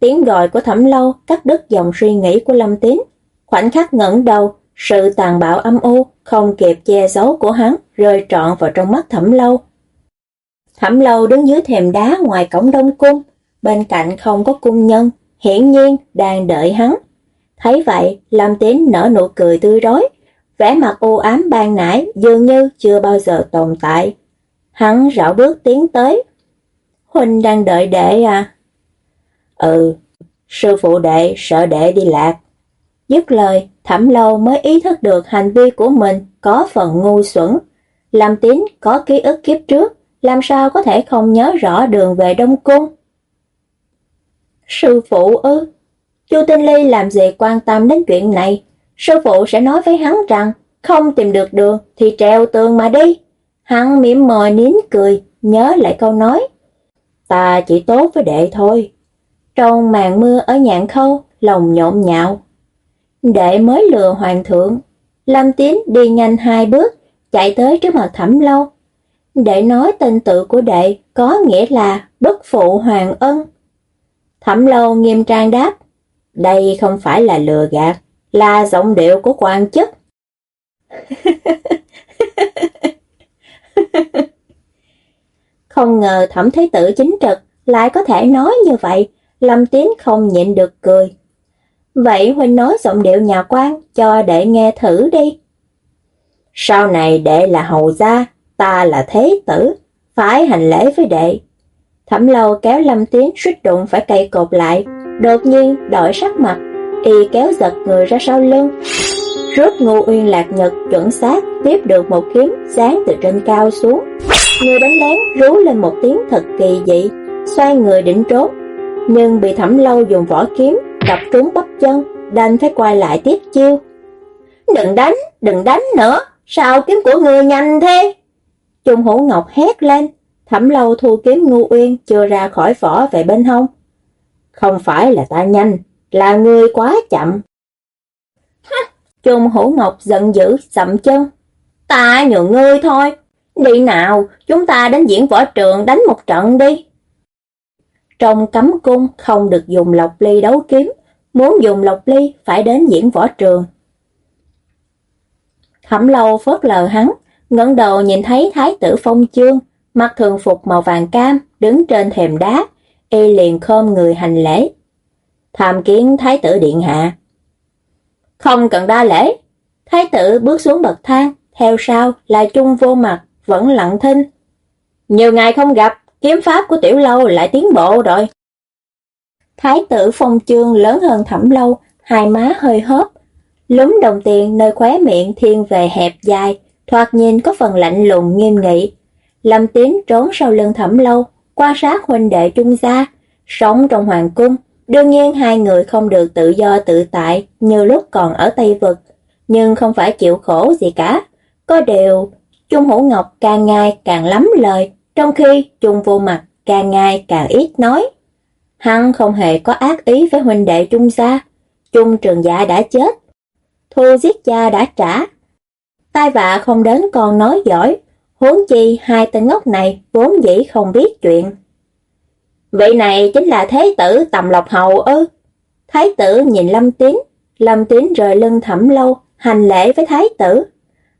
Speaker 1: Tiếng gọi của thẩm lâu cắt đứt dòng suy nghĩ của Lâm Tín. Khoảnh khắc ngẩng đầu, sự tàn bạo âm u, không kịp che giấu của hắn, rơi trọn vào trong mắt thẩm lâu. Thẩm lâu đứng dưới thềm đá ngoài cổng đông cung, bên cạnh không có cung nhân, hiển nhiên đang đợi hắn. Thấy vậy, Lâm Tín nở nụ cười tươi rói, vẻ mặt u ám ban nãy dường như chưa bao giờ tồn tại. Hắn rảo bước tiến tới. Huynh đang đợi đệ à? Ừ, sư phụ đệ sợ đệ đi lạc. Dứt lời, thẩm lâu mới ý thức được hành vi của mình có phần ngu xuẩn. Làm tín có ký ức kiếp trước, làm sao có thể không nhớ rõ đường về Đông Cung. Sư phụ ư, Chu Tinh Ly làm gì quan tâm đến chuyện này, sư phụ sẽ nói với hắn rằng không tìm được đường thì treo tường mà đi. Hắn mỉm môi nín cười, nhớ lại câu nói. Ta chỉ tốt với đệ thôi. Trong màn mưa ở nhạn khâu, lòng nhộn nhạo. Đệ mới lừa hoàng thượng. Lâm Tín đi nhanh hai bước, chạy tới trước mặt thẩm lâu. Đệ nói tên tự của đệ có nghĩa là bất phụ hoàng ân. Thẩm lâu nghiêm trang đáp, đây không phải là lừa gạt, là giọng điệu của quan chức. không ngờ thẩm thế tử chính trực lại có thể nói như vậy, Lâm Tiến không nhịn được cười. Vậy Huynh nói giọng điệu nhà quan cho đệ nghe thử đi. Sau này đệ là hầu gia, ta là thế tử, phải hành lễ với đệ. Thẩm lâu kéo Lâm Tiến suýt đụng phải cây cột lại, đột nhiên đổi sắc mặt, y kéo giật người ra sau lưng. Rút ngu uyên lạc nhật chuẩn xác tiếp được một kiếm sáng từ trên cao xuống. Người đánh lén rú lên một tiếng thật kỳ dị, xoay người định trốn, nhưng bị thẩm lâu dùng vỏ kiếm đập trúng bắp chân, đành phải quay lại tiếp chiêu. Đừng đánh, đừng đánh nữa, sao kiếm của người nhanh thế? Trung Hữu Ngọc hét lên, thẩm lâu thu kiếm ngu uyên chưa ra khỏi vỏ về bên hông. Không phải là ta nhanh, là người quá chậm. Trung Hữu Ngọc giận dữ sậm chân. Ta nhường ngươi thôi, đi nào, chúng ta đến diễn võ trường đánh một trận đi. Trong cấm cung không được dùng lộc ly đấu kiếm, muốn dùng lộc ly phải đến diễn võ trường. Thẩm lâu phớt lờ hắn, ngẩng đầu nhìn thấy thái tử phong chương, mặc thường phục màu vàng cam, đứng trên thềm đá, y liền khom người hành lễ. Tham kiến thái tử điện hạ. Không cần đa lễ, thái tử bước xuống bậc thang, theo sau là chung vô mặt, vẫn lặng thinh. Nhiều ngày không gặp, kiếm pháp của tiểu lâu lại tiến bộ rồi. Thái tử phong chương lớn hơn thẩm lâu, hai má hơi hớp. Lúm đồng tiền nơi khóe miệng thiên về hẹp dài, thoạt nhìn có phần lạnh lùng nghiêm nghị. Lâm Tín trốn sau lưng thẩm lâu, qua sát huynh đệ trung gia, sống trong hoàng cung. Đương nhiên hai người không được tự do tự tại như lúc còn ở Tây Vực, nhưng không phải chịu khổ gì cả. Có điều, Trung Hữu Ngọc càng ngày càng lắm lời, trong khi Trung Vô Mặt càng ngày càng ít nói. Hắn không hề có ác ý với huynh đệ Trung gia, Trung Trường Dạ đã chết, Thu giết cha đã trả. Tai vạ không đến còn nói giỏi, huống chi hai tên ngốc này vốn dĩ không biết chuyện. Vị này chính là Thế tử Tầm Lộc Hầu ư? Thái tử nhìn Lâm Tín, Lâm Tín rời lưng thẩm lâu, hành lễ với Thái tử.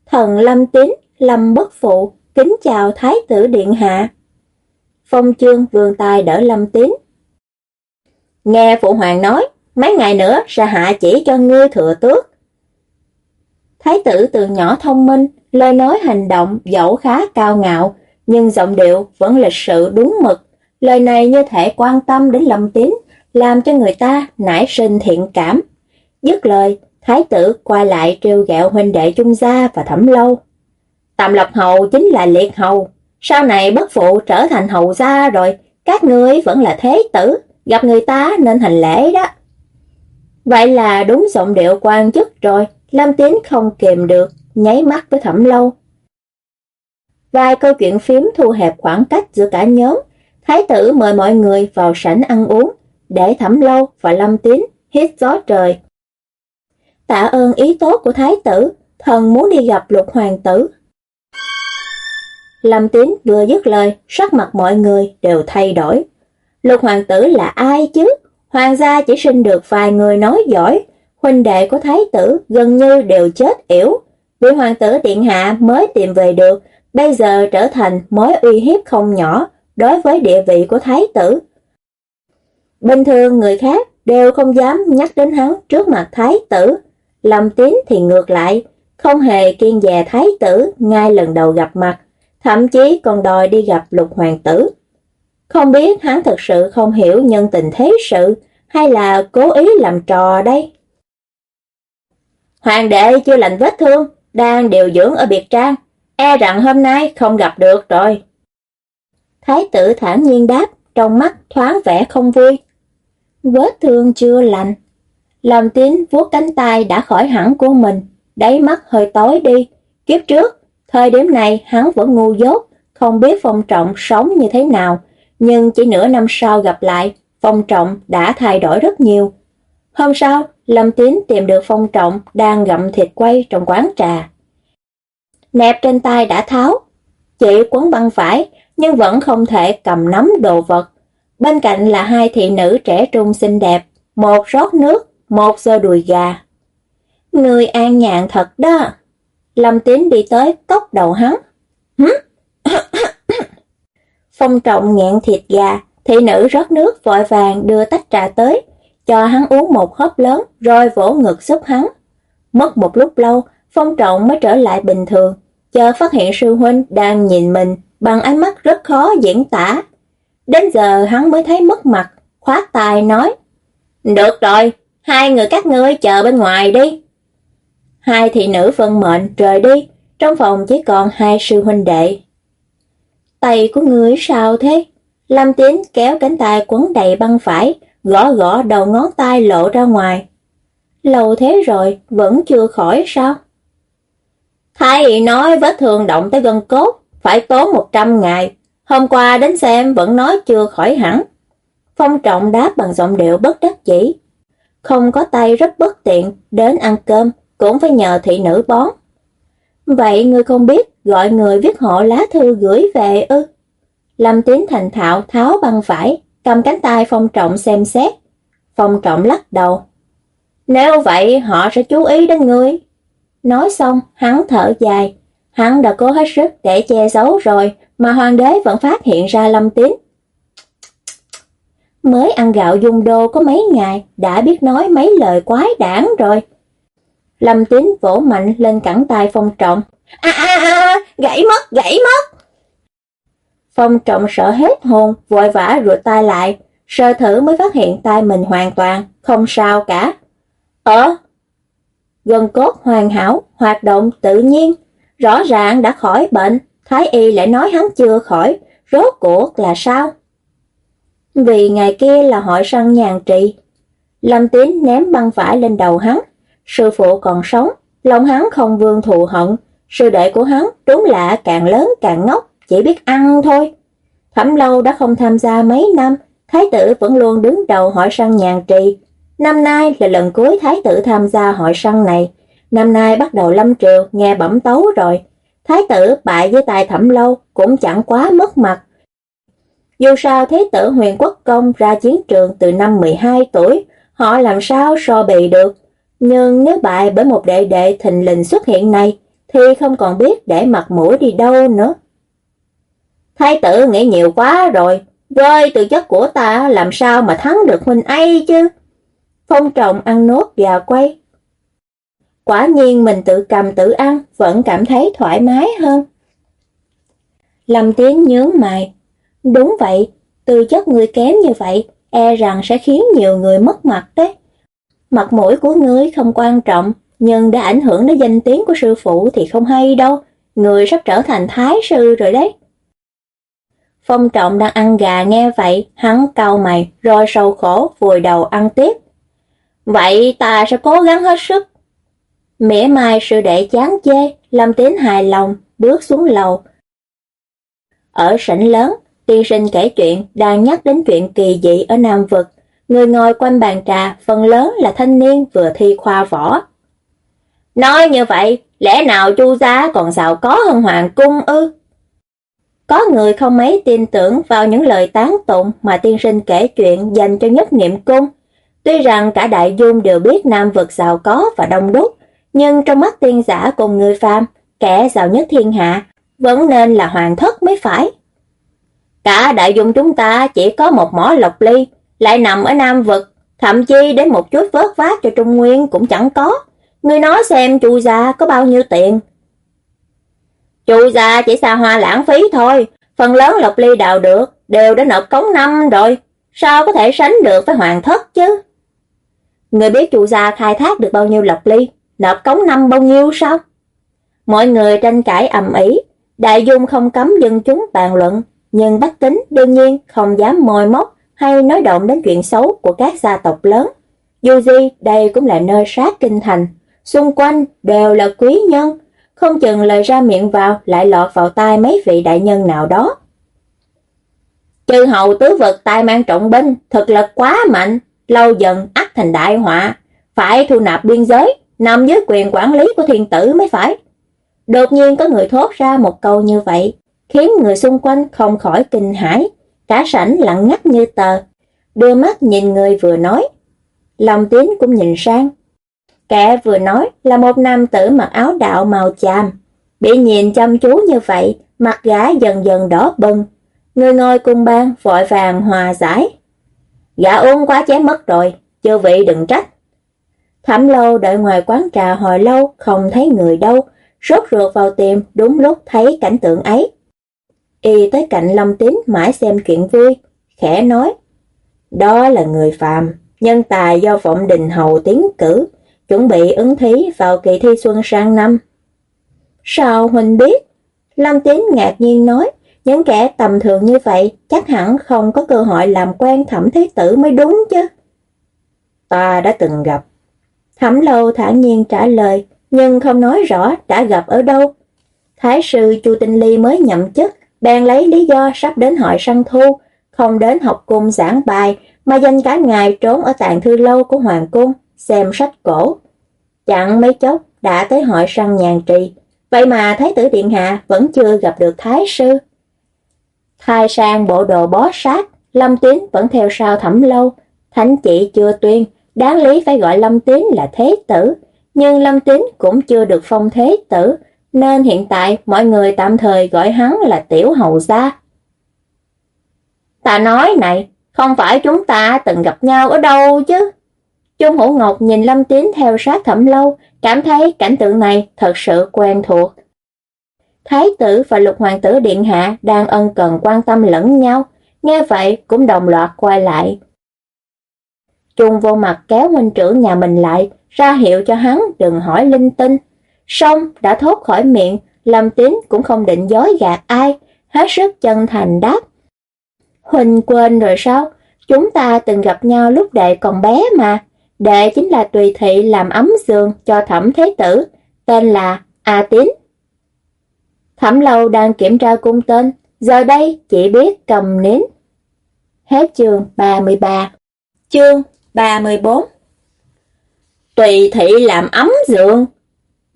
Speaker 1: Thần Lâm Tín, Lâm Bất Phụ, kính chào Thái tử Điện Hạ. Phong chương vườn tài đỡ Lâm Tín. Nghe Phụ Hoàng nói, mấy ngày nữa sẽ hạ chỉ cho ngươi thừa tước. Thái tử từ nhỏ thông minh, lời nói hành động dẫu khá cao ngạo, nhưng giọng điệu vẫn lịch sự đúng mực. Lời này như thể quan tâm đến Lâm Tín, làm cho người ta nảy sinh thiện cảm. Dứt lời, thái tử quay lại trêu ghẹo huynh đệ Trung Gia và Thẩm Lâu tạm Lập Hầu chính là liệt hầu, sau này bất phụ trở thành hầu gia rồi, các ngươi vẫn là thế tử, gặp người ta nên hành lễ đó. Vậy là đúng giọng điệu quan chức rồi, Lâm Tín không kìm được, nháy mắt với Thẩm Lâu. Vài câu chuyện phím thu hẹp khoảng cách giữa cả nhóm, Thái tử mời mọi người vào sảnh ăn uống, để Thẩm Lâu và Lâm Tín hít gió trời. Tạ ơn ý tốt của Thái tử, thần muốn đi gặp lục hoàng tử. Lâm Tín vừa dứt lời, sắc mặt mọi người đều thay đổi. Lục hoàng tử là ai chứ? Hoàng gia chỉ sinh được vài người nói giỏi, huynh đệ của thái tử gần như đều chết yểu. Vị hoàng tử điện hạ mới tìm về được, bây giờ trở thành mối uy hiếp không nhỏ đối với địa vị của thái tử. Bình thường người khác đều không dám nhắc đến hắn trước mặt thái tử. Lâm tín thì ngược lại, không hề kiên dè thái tử ngay lần đầu gặp mặt, thậm chí còn đòi đi gặp lục hoàng tử. Không biết hắn thật sự không hiểu nhân tình thế sự, hay là cố ý làm trò đây? Hoàng đệ chưa lành vết thương, đang điều dưỡng ở biệt trang, e rằng hôm nay không gặp được rồi. Thái tử thản nhiên đáp, trong mắt thoáng vẻ không vui. Vết thương chưa lành. Làm tín vuốt cánh tay đã khỏi hẳn của mình, đáy mắt hơi tối đi. Kiếp trước, thời điểm này hắn vẫn ngu dốt, không biết phong trọng sống như thế nào, nhưng chỉ nửa năm sau gặp lại, phong trọng đã thay đổi rất nhiều. Hôm sau, Lâm Tín tìm được Phong Trọng đang gặm thịt quay trong quán trà. Nẹp trên tay đã tháo, chỉ quấn băng phải nhưng vẫn không thể cầm nắm đồ vật. Bên cạnh là hai thị nữ trẻ trung xinh đẹp, một rót nước, một giơ đùi gà. Người an nhàn thật đó. Lâm Tín đi tới cốc đầu hắn. Phong trọng nghẹn thịt gà, thị nữ rót nước vội vàng đưa tách trà tới, cho hắn uống một hớp lớn rồi vỗ ngực giúp hắn. Mất một lúc lâu, Phong Trọng mới trở lại bình thường, chờ phát hiện sư huynh đang nhìn mình bằng ánh mắt rất khó diễn tả. Đến giờ hắn mới thấy mất mặt, khoát tài nói, Được rồi, hai người các ngươi chờ bên ngoài đi. Hai thị nữ phân mệnh rời đi, trong phòng chỉ còn hai sư huynh đệ. Tay của ngươi sao thế? Lâm Tín kéo cánh tay quấn đầy băng phải, gõ gõ đầu ngón tay lộ ra ngoài. Lâu thế rồi, vẫn chưa khỏi sao? Thầy nói vết thương động tới gân cốt, phải tốn 100 ngày. Hôm qua đến xem vẫn nói chưa khỏi hẳn. Phong trọng đáp bằng giọng điệu bất đắc chỉ. Không có tay rất bất tiện, đến ăn cơm cũng phải nhờ thị nữ bón. Vậy ngươi không biết gọi người viết hộ lá thư gửi về ư? Lâm tiến thành thạo tháo băng vải, cầm cánh tay Phong Trọng xem xét. Phong Trọng lắc đầu. Nếu vậy họ sẽ chú ý đến ngươi. Nói xong, hắn thở dài. Hắn đã cố hết sức để che giấu rồi, mà hoàng đế vẫn phát hiện ra lâm tiến Mới ăn gạo dung đô có mấy ngày, đã biết nói mấy lời quái đản rồi. Lâm tín vỗ mạnh lên cẳng tay phong trọng. À, à à à, gãy mất, gãy mất. Phong trọng sợ hết hồn, vội vã rụt tay lại, sơ thử mới phát hiện tay mình hoàn toàn, không sao cả. Ờ, gân cốt hoàn hảo, hoạt động tự nhiên, rõ ràng đã khỏi bệnh, Thái y lại nói hắn chưa khỏi, rốt cuộc là sao? Vì ngày kia là hội săn nhàn trị. Lâm Tín ném băng vải lên đầu hắn, sư phụ còn sống, lòng hắn không vương thù hận, sư đệ của hắn đúng là càng lớn càng ngốc, chỉ biết ăn thôi. Thẩm lâu đã không tham gia mấy năm, thái tử vẫn luôn đứng đầu hội săn nhàn trì. Năm nay là lần cuối thái tử tham gia hội săn này, năm nay bắt đầu lâm triều nghe bẩm tấu rồi. Thái tử bại với tài thẩm lâu cũng chẳng quá mất mặt. Dù sao thế tử huyền quốc công ra chiến trường từ năm 12 tuổi, họ làm sao so bì được. Nhưng nếu bại bởi một đệ đệ thình lình xuất hiện này, thì không còn biết để mặt mũi đi đâu nữa. Thái tử nghĩ nhiều quá rồi, rơi từ chất của ta làm sao mà thắng được huynh ấy chứ? Phong trọng ăn nốt gà quay. Quả nhiên mình tự cầm tự ăn vẫn cảm thấy thoải mái hơn. Lâm Tiến nhướng mày. Đúng vậy, từ chất người kém như vậy, e rằng sẽ khiến nhiều người mất mặt đấy. Mặt mũi của ngươi không quan trọng, nhưng đã ảnh hưởng đến danh tiếng của sư phụ thì không hay đâu. Người sắp trở thành thái sư rồi đấy. Phong trọng đang ăn gà nghe vậy, hắn cau mày, rồi sầu khổ, vùi đầu ăn tiếp. Vậy ta sẽ cố gắng hết sức. Mỉa mai sư đệ chán chê, Lâm Tín hài lòng, bước xuống lầu. Ở sảnh lớn, tiên sinh kể chuyện đang nhắc đến chuyện kỳ dị ở Nam Vực. Người ngồi quanh bàn trà, phần lớn là thanh niên vừa thi khoa võ. Nói như vậy, lẽ nào chu gia còn giàu có hơn hoàng cung ư? Có người không mấy tin tưởng vào những lời tán tụng mà tiên sinh kể chuyện dành cho nhất niệm cung. Tuy rằng cả đại dung đều biết Nam vực giàu có và đông đúc, nhưng trong mắt tiên giả cùng người phàm, kẻ giàu nhất thiên hạ vẫn nên là hoàng thất mới phải. Cả đại dung chúng ta chỉ có một mỏ lộc ly, lại nằm ở Nam vực, thậm chí đến một chút vớt vát cho Trung Nguyên cũng chẳng có. Người nói xem chu gia có bao nhiêu tiền, Chu gia chỉ xa hoa lãng phí thôi, phần lớn lộc ly đào được đều đã nộp cống năm rồi, sao có thể sánh được với hoàng thất chứ? Người biết chu gia khai thác được bao nhiêu lộc ly, nộp cống năm bao nhiêu sao? Mọi người tranh cãi ầm ĩ, đại dung không cấm dân chúng bàn luận, nhưng Bắc Kính đương nhiên không dám môi móc hay nói động đến chuyện xấu của các gia tộc lớn. Dù gì, đây cũng là nơi sát kinh thành, xung quanh đều là quý nhân, không chừng lời ra miệng vào lại lọt vào tai mấy vị đại nhân nào đó. Chư hầu tứ vật tai mang trọng binh, thật là quá mạnh, lâu dần ắt thành đại họa, phải thu nạp biên giới, nằm dưới quyền quản lý của thiên tử mới phải. Đột nhiên có người thốt ra một câu như vậy, khiến người xung quanh không khỏi kinh hãi, cả sảnh lặng ngắt như tờ, đưa mắt nhìn người vừa nói. Lòng tiến cũng nhìn sang, Kẻ vừa nói là một nam tử mặc áo đạo màu chàm. Bị nhìn chăm chú như vậy, mặt gã dần dần đỏ bừng. Người ngồi cùng ban vội vàng hòa giải. Gã uống quá chén mất rồi, chư vị đừng trách. Thẩm lâu đợi ngoài quán trà hồi lâu không thấy người đâu, rốt ruột vào tiệm đúng lúc thấy cảnh tượng ấy. Y tới cạnh Lâm Tín mãi xem chuyện vui, khẽ nói. Đó là người phàm, nhân tài do Vọng Đình Hầu tiến cử, chuẩn bị ứng thí vào kỳ thi xuân sang năm. Sao Huỳnh biết? Lâm Tín ngạc nhiên nói, những kẻ tầm thường như vậy chắc hẳn không có cơ hội làm quen thẩm thế tử mới đúng chứ. Ta đã từng gặp. Thẩm lâu thản nhiên trả lời, nhưng không nói rõ đã gặp ở đâu. Thái sư Chu Tinh Ly mới nhậm chức, bèn lấy lý do sắp đến hội săn thu, không đến học cung giảng bài, mà dành cả ngày trốn ở tàn thư lâu của Hoàng cung xem sách cổ. Chẳng mấy chốc đã tới hội săn nhàn trì, vậy mà Thái tử Điện Hạ vẫn chưa gặp được Thái sư. Thay sang bộ đồ bó sát, Lâm Tín vẫn theo sau thẩm lâu, thánh chỉ chưa tuyên, đáng lý phải gọi Lâm Tín là Thế tử, nhưng Lâm Tín cũng chưa được phong Thế tử, nên hiện tại mọi người tạm thời gọi hắn là Tiểu Hầu Gia. Ta nói này, không phải chúng ta từng gặp nhau ở đâu chứ? Trung Hữu Ngọc nhìn Lâm Tín theo sát thẩm lâu, cảm thấy cảnh tượng này thật sự quen thuộc. Thái tử và lục hoàng tử điện hạ đang ân cần quan tâm lẫn nhau, nghe vậy cũng đồng loạt quay lại. Trung vô mặt kéo huynh trưởng nhà mình lại, ra hiệu cho hắn đừng hỏi linh tinh. Xong đã thốt khỏi miệng, Lâm Tín cũng không định dối gạt ai, hết sức chân thành đáp. Huỳnh quên rồi sao? Chúng ta từng gặp nhau lúc đệ còn bé mà. Đệ chính là tùy thị làm ấm giường cho thẩm thế tử, tên là A Tín. Thẩm lâu đang kiểm tra cung tên, giờ đây chỉ biết cầm nến. Hết chương 33 Chương 34 Tùy thị làm ấm giường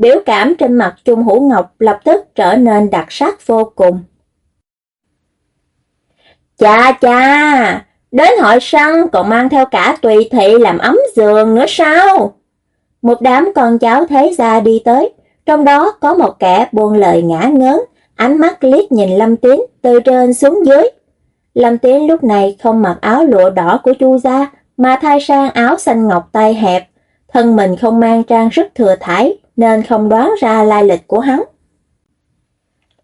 Speaker 1: Biểu cảm trên mặt Trung Hữu Ngọc lập tức trở nên đặc sắc vô cùng. Chà chà, đến hội săn còn mang theo cả tùy thị làm ấm giường nữa sao? Một đám con cháu thế gia đi tới, trong đó có một kẻ buông lời ngã ngớn, ánh mắt liếc nhìn Lâm Tiến từ trên xuống dưới. Lâm Tiến lúc này không mặc áo lụa đỏ của Chu gia, mà thay sang áo xanh ngọc tay hẹp, thân mình không mang trang sức thừa thải nên không đoán ra lai lịch của hắn.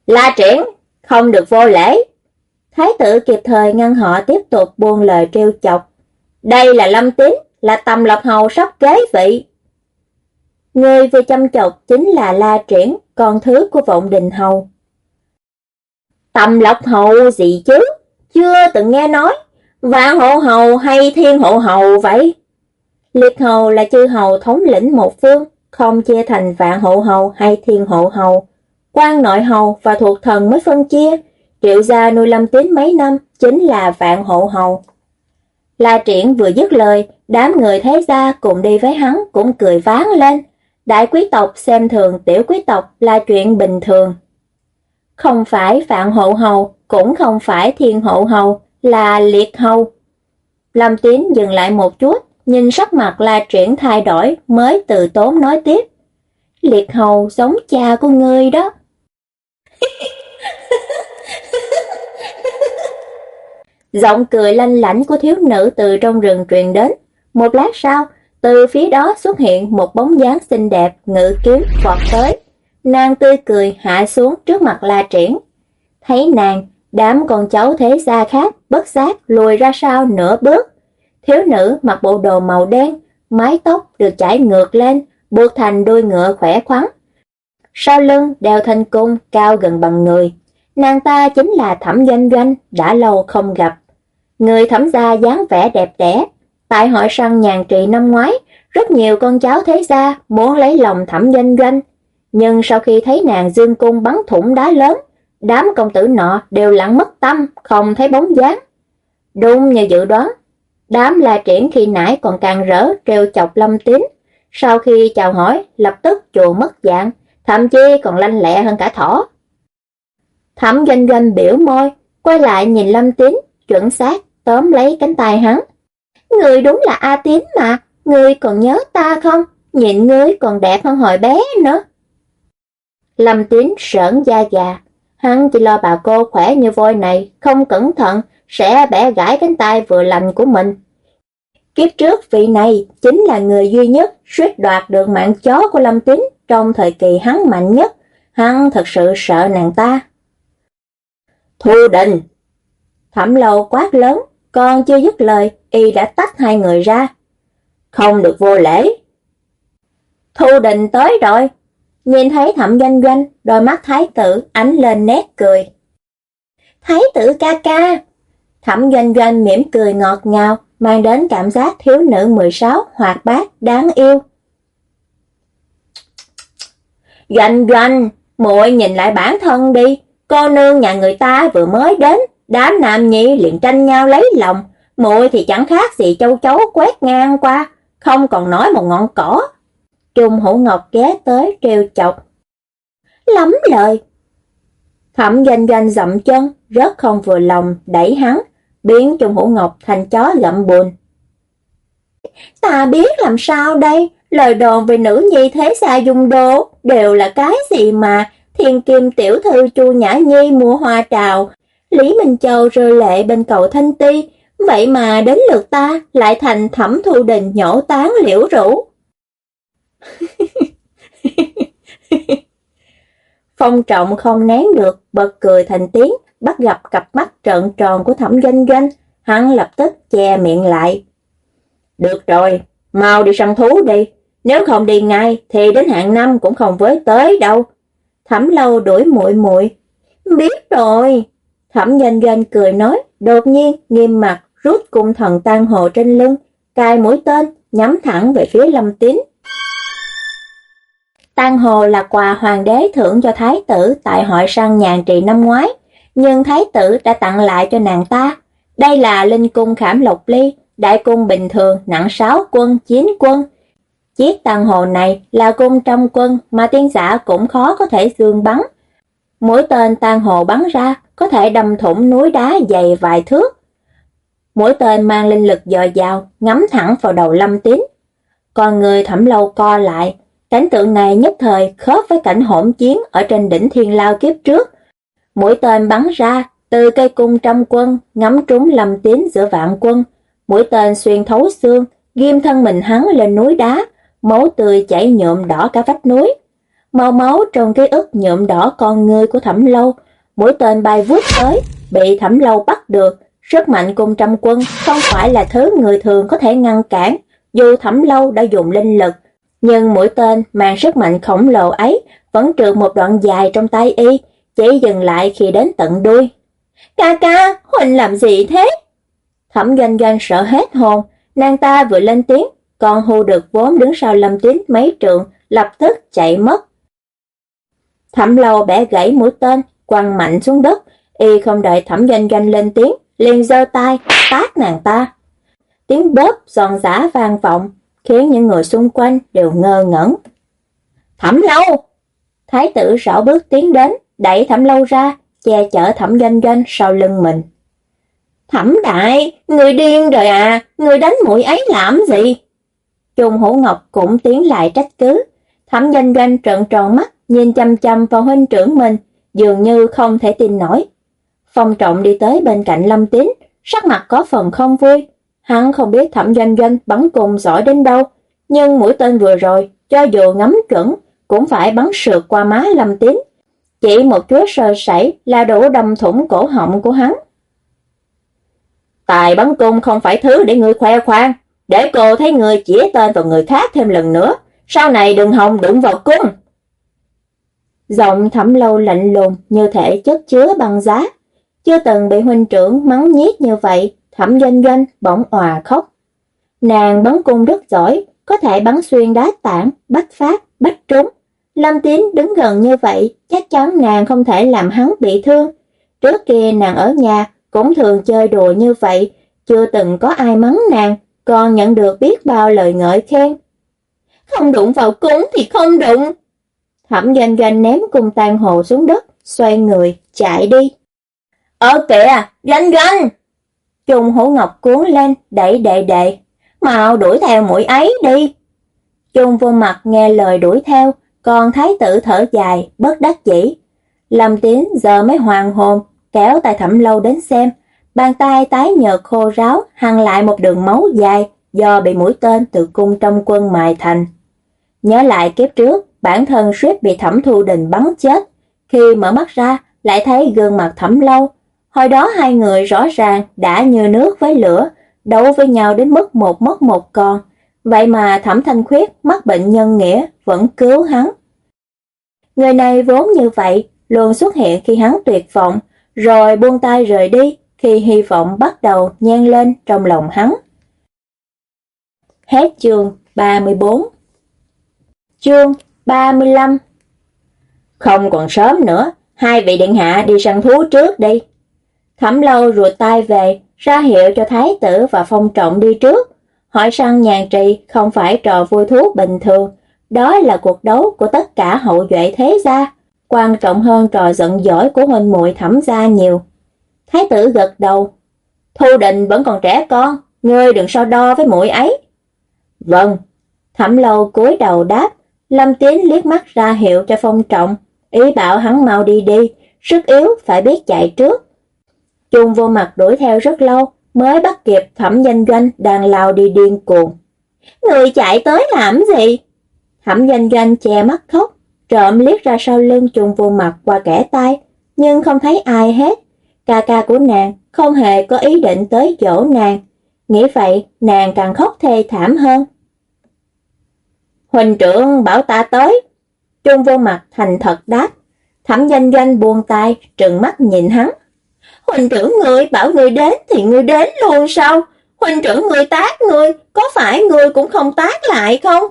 Speaker 1: La triển, không được vô lễ. Thái tử kịp thời ngăn họ tiếp tục buông lời trêu chọc. Đây là Lâm Tín, là tầm lộc hầu sắp kế vị. Người vừa chăm chọc chính là La triển, con thứ của vọng đình hầu. Tầm lộc hầu gì chứ? Chưa từng nghe nói. Vạn hộ hầu hay thiên hộ hầu vậy? Liệt hầu là chư hầu thống lĩnh một phương, không chia thành vạn hộ hầu hay thiên hộ hầu. quan nội hầu và thuộc thần mới phân chia, triệu gia nuôi lâm tín mấy năm chính là vạn hộ hầu. La triển vừa dứt lời, đám người thế gia cùng đi với hắn cũng cười ván lên. Đại quý tộc xem thường tiểu quý tộc là chuyện bình thường. Không phải vạn hộ hầu, cũng không phải thiên hộ hầu, là liệt hầu. Lâm Tín dừng lại một chút, nhìn sắc mặt La Triển thay đổi mới từ tốn nói tiếp. Liệt hầu giống cha của ngươi đó. Giọng cười lanh lảnh của thiếu nữ từ trong rừng truyền đến. Một lát sau, từ phía đó xuất hiện một bóng dáng xinh đẹp ngự kiếm vọt tới. Nàng tươi cười hạ xuống trước mặt La Triển. Thấy nàng, đám con cháu thế gia khác bất giác lùi ra sau nửa bước. Thiếu nữ mặc bộ đồ màu đen, mái tóc được chải ngược lên, buộc thành đuôi ngựa khỏe khoắn. Sau lưng đeo thanh cung cao gần bằng người. Nàng ta chính là Thẩm Doanh Doanh, đã lâu không gặp. Người thẩm gia dáng vẻ đẹp đẽ. Tại hội săn nhàn trị năm ngoái, rất nhiều con cháu thế gia muốn lấy lòng Thẩm Doanh Doanh. Nhưng sau khi thấy nàng dương cung bắn thủng đá lớn, đám công tử nọ đều lặng mất tâm, không thấy bóng dáng. Đúng như dự đoán, Đám la triển khi nãy còn càng rỡ trêu chọc lâm tín, sau khi chào hỏi lập tức chùa mất dạng, thậm chí còn lanh lẹ hơn cả thỏ. Thẩm doanh doanh biểu môi, quay lại nhìn lâm tín, chuẩn xác, tóm lấy cánh tay hắn. Người đúng là A Tín mà, người còn nhớ ta không? Nhìn ngươi còn đẹp hơn hồi bé nữa. Lâm Tín sởn da gà, hắn chỉ lo bà cô khỏe như voi này, không cẩn thận sẽ bẻ gãy cánh tay vừa lành của mình. Kiếp trước vị này chính là người duy nhất suýt đoạt được mạng chó của Lâm Tín trong thời kỳ hắn mạnh nhất. Hắn thật sự sợ nàng ta. Thu đình! Thẩm lâu quát lớn, còn chưa dứt lời, y đã tách hai người ra. Không được vô lễ. Thu đình tới rồi. Nhìn thấy thẩm doanh doanh, đôi mắt thái tử ánh lên nét cười. Thái tử ca ca, Thẩm doanh doanh mỉm cười ngọt ngào, mang đến cảm giác thiếu nữ 16 hoạt bát, đáng yêu. Doanh doanh, muội nhìn lại bản thân đi, cô nương nhà người ta vừa mới đến, đám nam nhi liền tranh nhau lấy lòng, muội thì chẳng khác gì châu chấu quét ngang qua, không còn nói một ngọn cỏ. Trung Hữu Ngọc ghé tới trêu chọc. Lắm lời. Thẩm doanh doanh dậm chân, rất không vừa lòng, đẩy hắn, biến Trung Hữu Ngọc thành chó gặm bùn. Ta biết làm sao đây, lời đồn về nữ nhi thế xa dung đô đều là cái gì mà thiên kim tiểu thư chu nhã nhi mua hoa trào, Lý Minh Châu rơi lệ bên cầu Thanh Ti, vậy mà đến lượt ta lại thành thẩm thu đình nhổ tán liễu rũ. Phong trọng không nén được, bật cười thành tiếng, bắt gặp cặp mắt trợn tròn của thẩm doanh doanh, hắn lập tức che miệng lại. Được rồi, mau đi săn thú đi, nếu không đi ngay thì đến hạn năm cũng không với tới đâu. Thẩm lâu đuổi muội muội Biết rồi. Thẩm doanh doanh cười nói, đột nhiên nghiêm mặt rút cung thần tan hồ trên lưng, cài mũi tên, nhắm thẳng về phía Lâm Tín. Tan hồ là quà hoàng đế thưởng cho thái tử tại hội săn nhàn trị năm ngoái, nhưng thái tử đã tặng lại cho nàng ta. Đây là linh cung khảm lộc ly, đại cung bình thường nặng 6 quân, 9 quân. Chiếc tàn hồ này là cung trong quân mà tiên giả cũng khó có thể dương bắn. Mũi tên tàn hồ bắn ra có thể đâm thủng núi đá dày vài thước. Mũi tên mang linh lực dồi dào, ngắm thẳng vào đầu lâm tín. Còn người thẩm lâu co lại, cảnh tượng này nhất thời khớp với cảnh hỗn chiến ở trên đỉnh thiên lao kiếp trước. Mũi tên bắn ra, từ cây cung trăm quân, ngắm trúng lâm tín giữa vạn quân. Mũi tên xuyên thấu xương, ghim thân mình hắn lên núi đá, máu tươi chảy nhuộm đỏ cả vách núi. Màu máu trong ký ức nhuộm đỏ con ngươi của thẩm lâu, mũi tên bay vút tới, bị thẩm lâu bắt được. Sức mạnh cung trăm quân không phải là thứ người thường có thể ngăn cản, dù thẩm lâu đã dùng linh lực, nhưng mũi tên mang sức mạnh khổng lồ ấy vẫn trượt một đoạn dài trong tay y, chỉ dừng lại khi đến tận đuôi. Ca ca, Huỳnh làm gì thế? Thẩm doanh doanh sợ hết hồn, nàng ta vừa lên tiếng, còn hù được vốn đứng sau lâm tín mấy trượng, lập tức chạy mất. Thẩm lâu bẻ gãy mũi tên, quăng mạnh xuống đất, y không đợi thẩm doanh doanh lên tiếng, liền giơ tay, tát nàng ta. Tiếng bóp giòn giả vang vọng, khiến những người xung quanh đều ngơ ngẩn. Thẩm lâu! Thái tử rõ bước tiến đến, đẩy thẩm lâu ra, che chở thẩm doanh doanh sau lưng mình. Thẩm đại, người điên rồi à, người đánh mũi ấy làm gì? Trung Hữu Ngọc cũng tiến lại trách cứ. Thẩm doanh doanh trợn tròn mắt, nhìn chăm chăm vào huynh trưởng mình, dường như không thể tin nổi. Phong trọng đi tới bên cạnh Lâm Tín, sắc mặt có phần không vui. Hắn không biết thẩm doanh doanh bắn cùng giỏi đến đâu, nhưng mũi tên vừa rồi, cho dù ngắm chuẩn, cũng phải bắn sượt qua má Lâm Tín. Chỉ một chút sơ sẩy là đủ đâm thủng cổ họng của hắn. Tài bắn cung không phải thứ để người khoe khoang, để cô thấy người chỉ tên vào người khác thêm lần nữa, sau này đừng hòng đụng vào cung. Giọng thẩm lâu lạnh lùng như thể chất chứa băng giá, chưa từng bị huynh trưởng mắng nhiếc như vậy, thẩm doanh doanh bỗng òa khóc. Nàng bắn cung rất giỏi, có thể bắn xuyên đá tảng, bách phát, bách trúng. Lâm Tín đứng gần như vậy, chắc chắn nàng không thể làm hắn bị thương. Trước kia nàng ở nhà cũng thường chơi đùa như vậy, chưa từng có ai mắng nàng, còn nhận được biết bao lời ngợi khen. Không đụng vào cúng thì không đụng. Thẩm doanh doanh ném cung tan hồ xuống đất, xoay người, chạy đi. Ở kìa, doanh doanh! Trùng hổ ngọc cuốn lên, đẩy đệ đệ. Mau đuổi theo mũi ấy đi. Trung vô mặt nghe lời đuổi theo, còn thái tử thở dài, bất đắc dĩ. Lâm Tiến giờ mới hoàng hồn, kéo tay thẩm lâu đến xem. Bàn tay tái nhợt khô ráo, hằn lại một đường máu dài do bị mũi tên từ cung trong quân mài thành. Nhớ lại kiếp trước, bản thân suýt bị thẩm thu đình bắn chết. Khi mở mắt ra, lại thấy gương mặt thẩm lâu. Hồi đó hai người rõ ràng đã như nước với lửa, đấu với nhau đến mức một mất một con. Vậy mà thẩm thanh khuyết mắc bệnh nhân nghĩa vẫn cứu hắn. Người này vốn như vậy, luôn xuất hiện khi hắn tuyệt vọng, rồi buông tay rời đi khi hy vọng bắt đầu nhen lên trong lòng hắn. Hết chương 34 Chương 35 Không còn sớm nữa, hai vị điện hạ đi săn thú trước đi. Thẩm lâu ruột tay về, ra hiệu cho thái tử và phong trọng đi trước. Hỏi rằng nhàn trì không phải trò vui thú bình thường, đó là cuộc đấu của tất cả hậu duệ thế gia, quan trọng hơn trò giận dỗi của huynh muội thẩm gia nhiều. Thái tử gật đầu, Thu định vẫn còn trẻ con, ngươi đừng so đo với muội ấy. Vâng, thẩm lâu cúi đầu đáp, Lâm Tiến liếc mắt ra hiệu cho phong trọng, ý bảo hắn mau đi đi, sức yếu phải biết chạy trước. Chung vô mặt đuổi theo rất lâu, mới bắt kịp thẩm danh doanh đang lao đi điên cuồng. Người chạy tới làm gì? Thẩm danh doanh che mắt khóc, trộm liếc ra sau lưng trùng vô mặt qua kẻ tay, nhưng không thấy ai hết. ca ca của nàng không hề có ý định tới chỗ nàng. Nghĩ vậy, nàng càng khóc thê thảm hơn. Huỳnh trưởng bảo ta tới. Trung vô mặt thành thật đáp. Thẩm danh doanh buông tay, trừng mắt nhìn hắn. Huỳnh trưởng người bảo người đến thì người đến luôn sao? Huỳnh trưởng người tác người, có phải người cũng không tác lại không?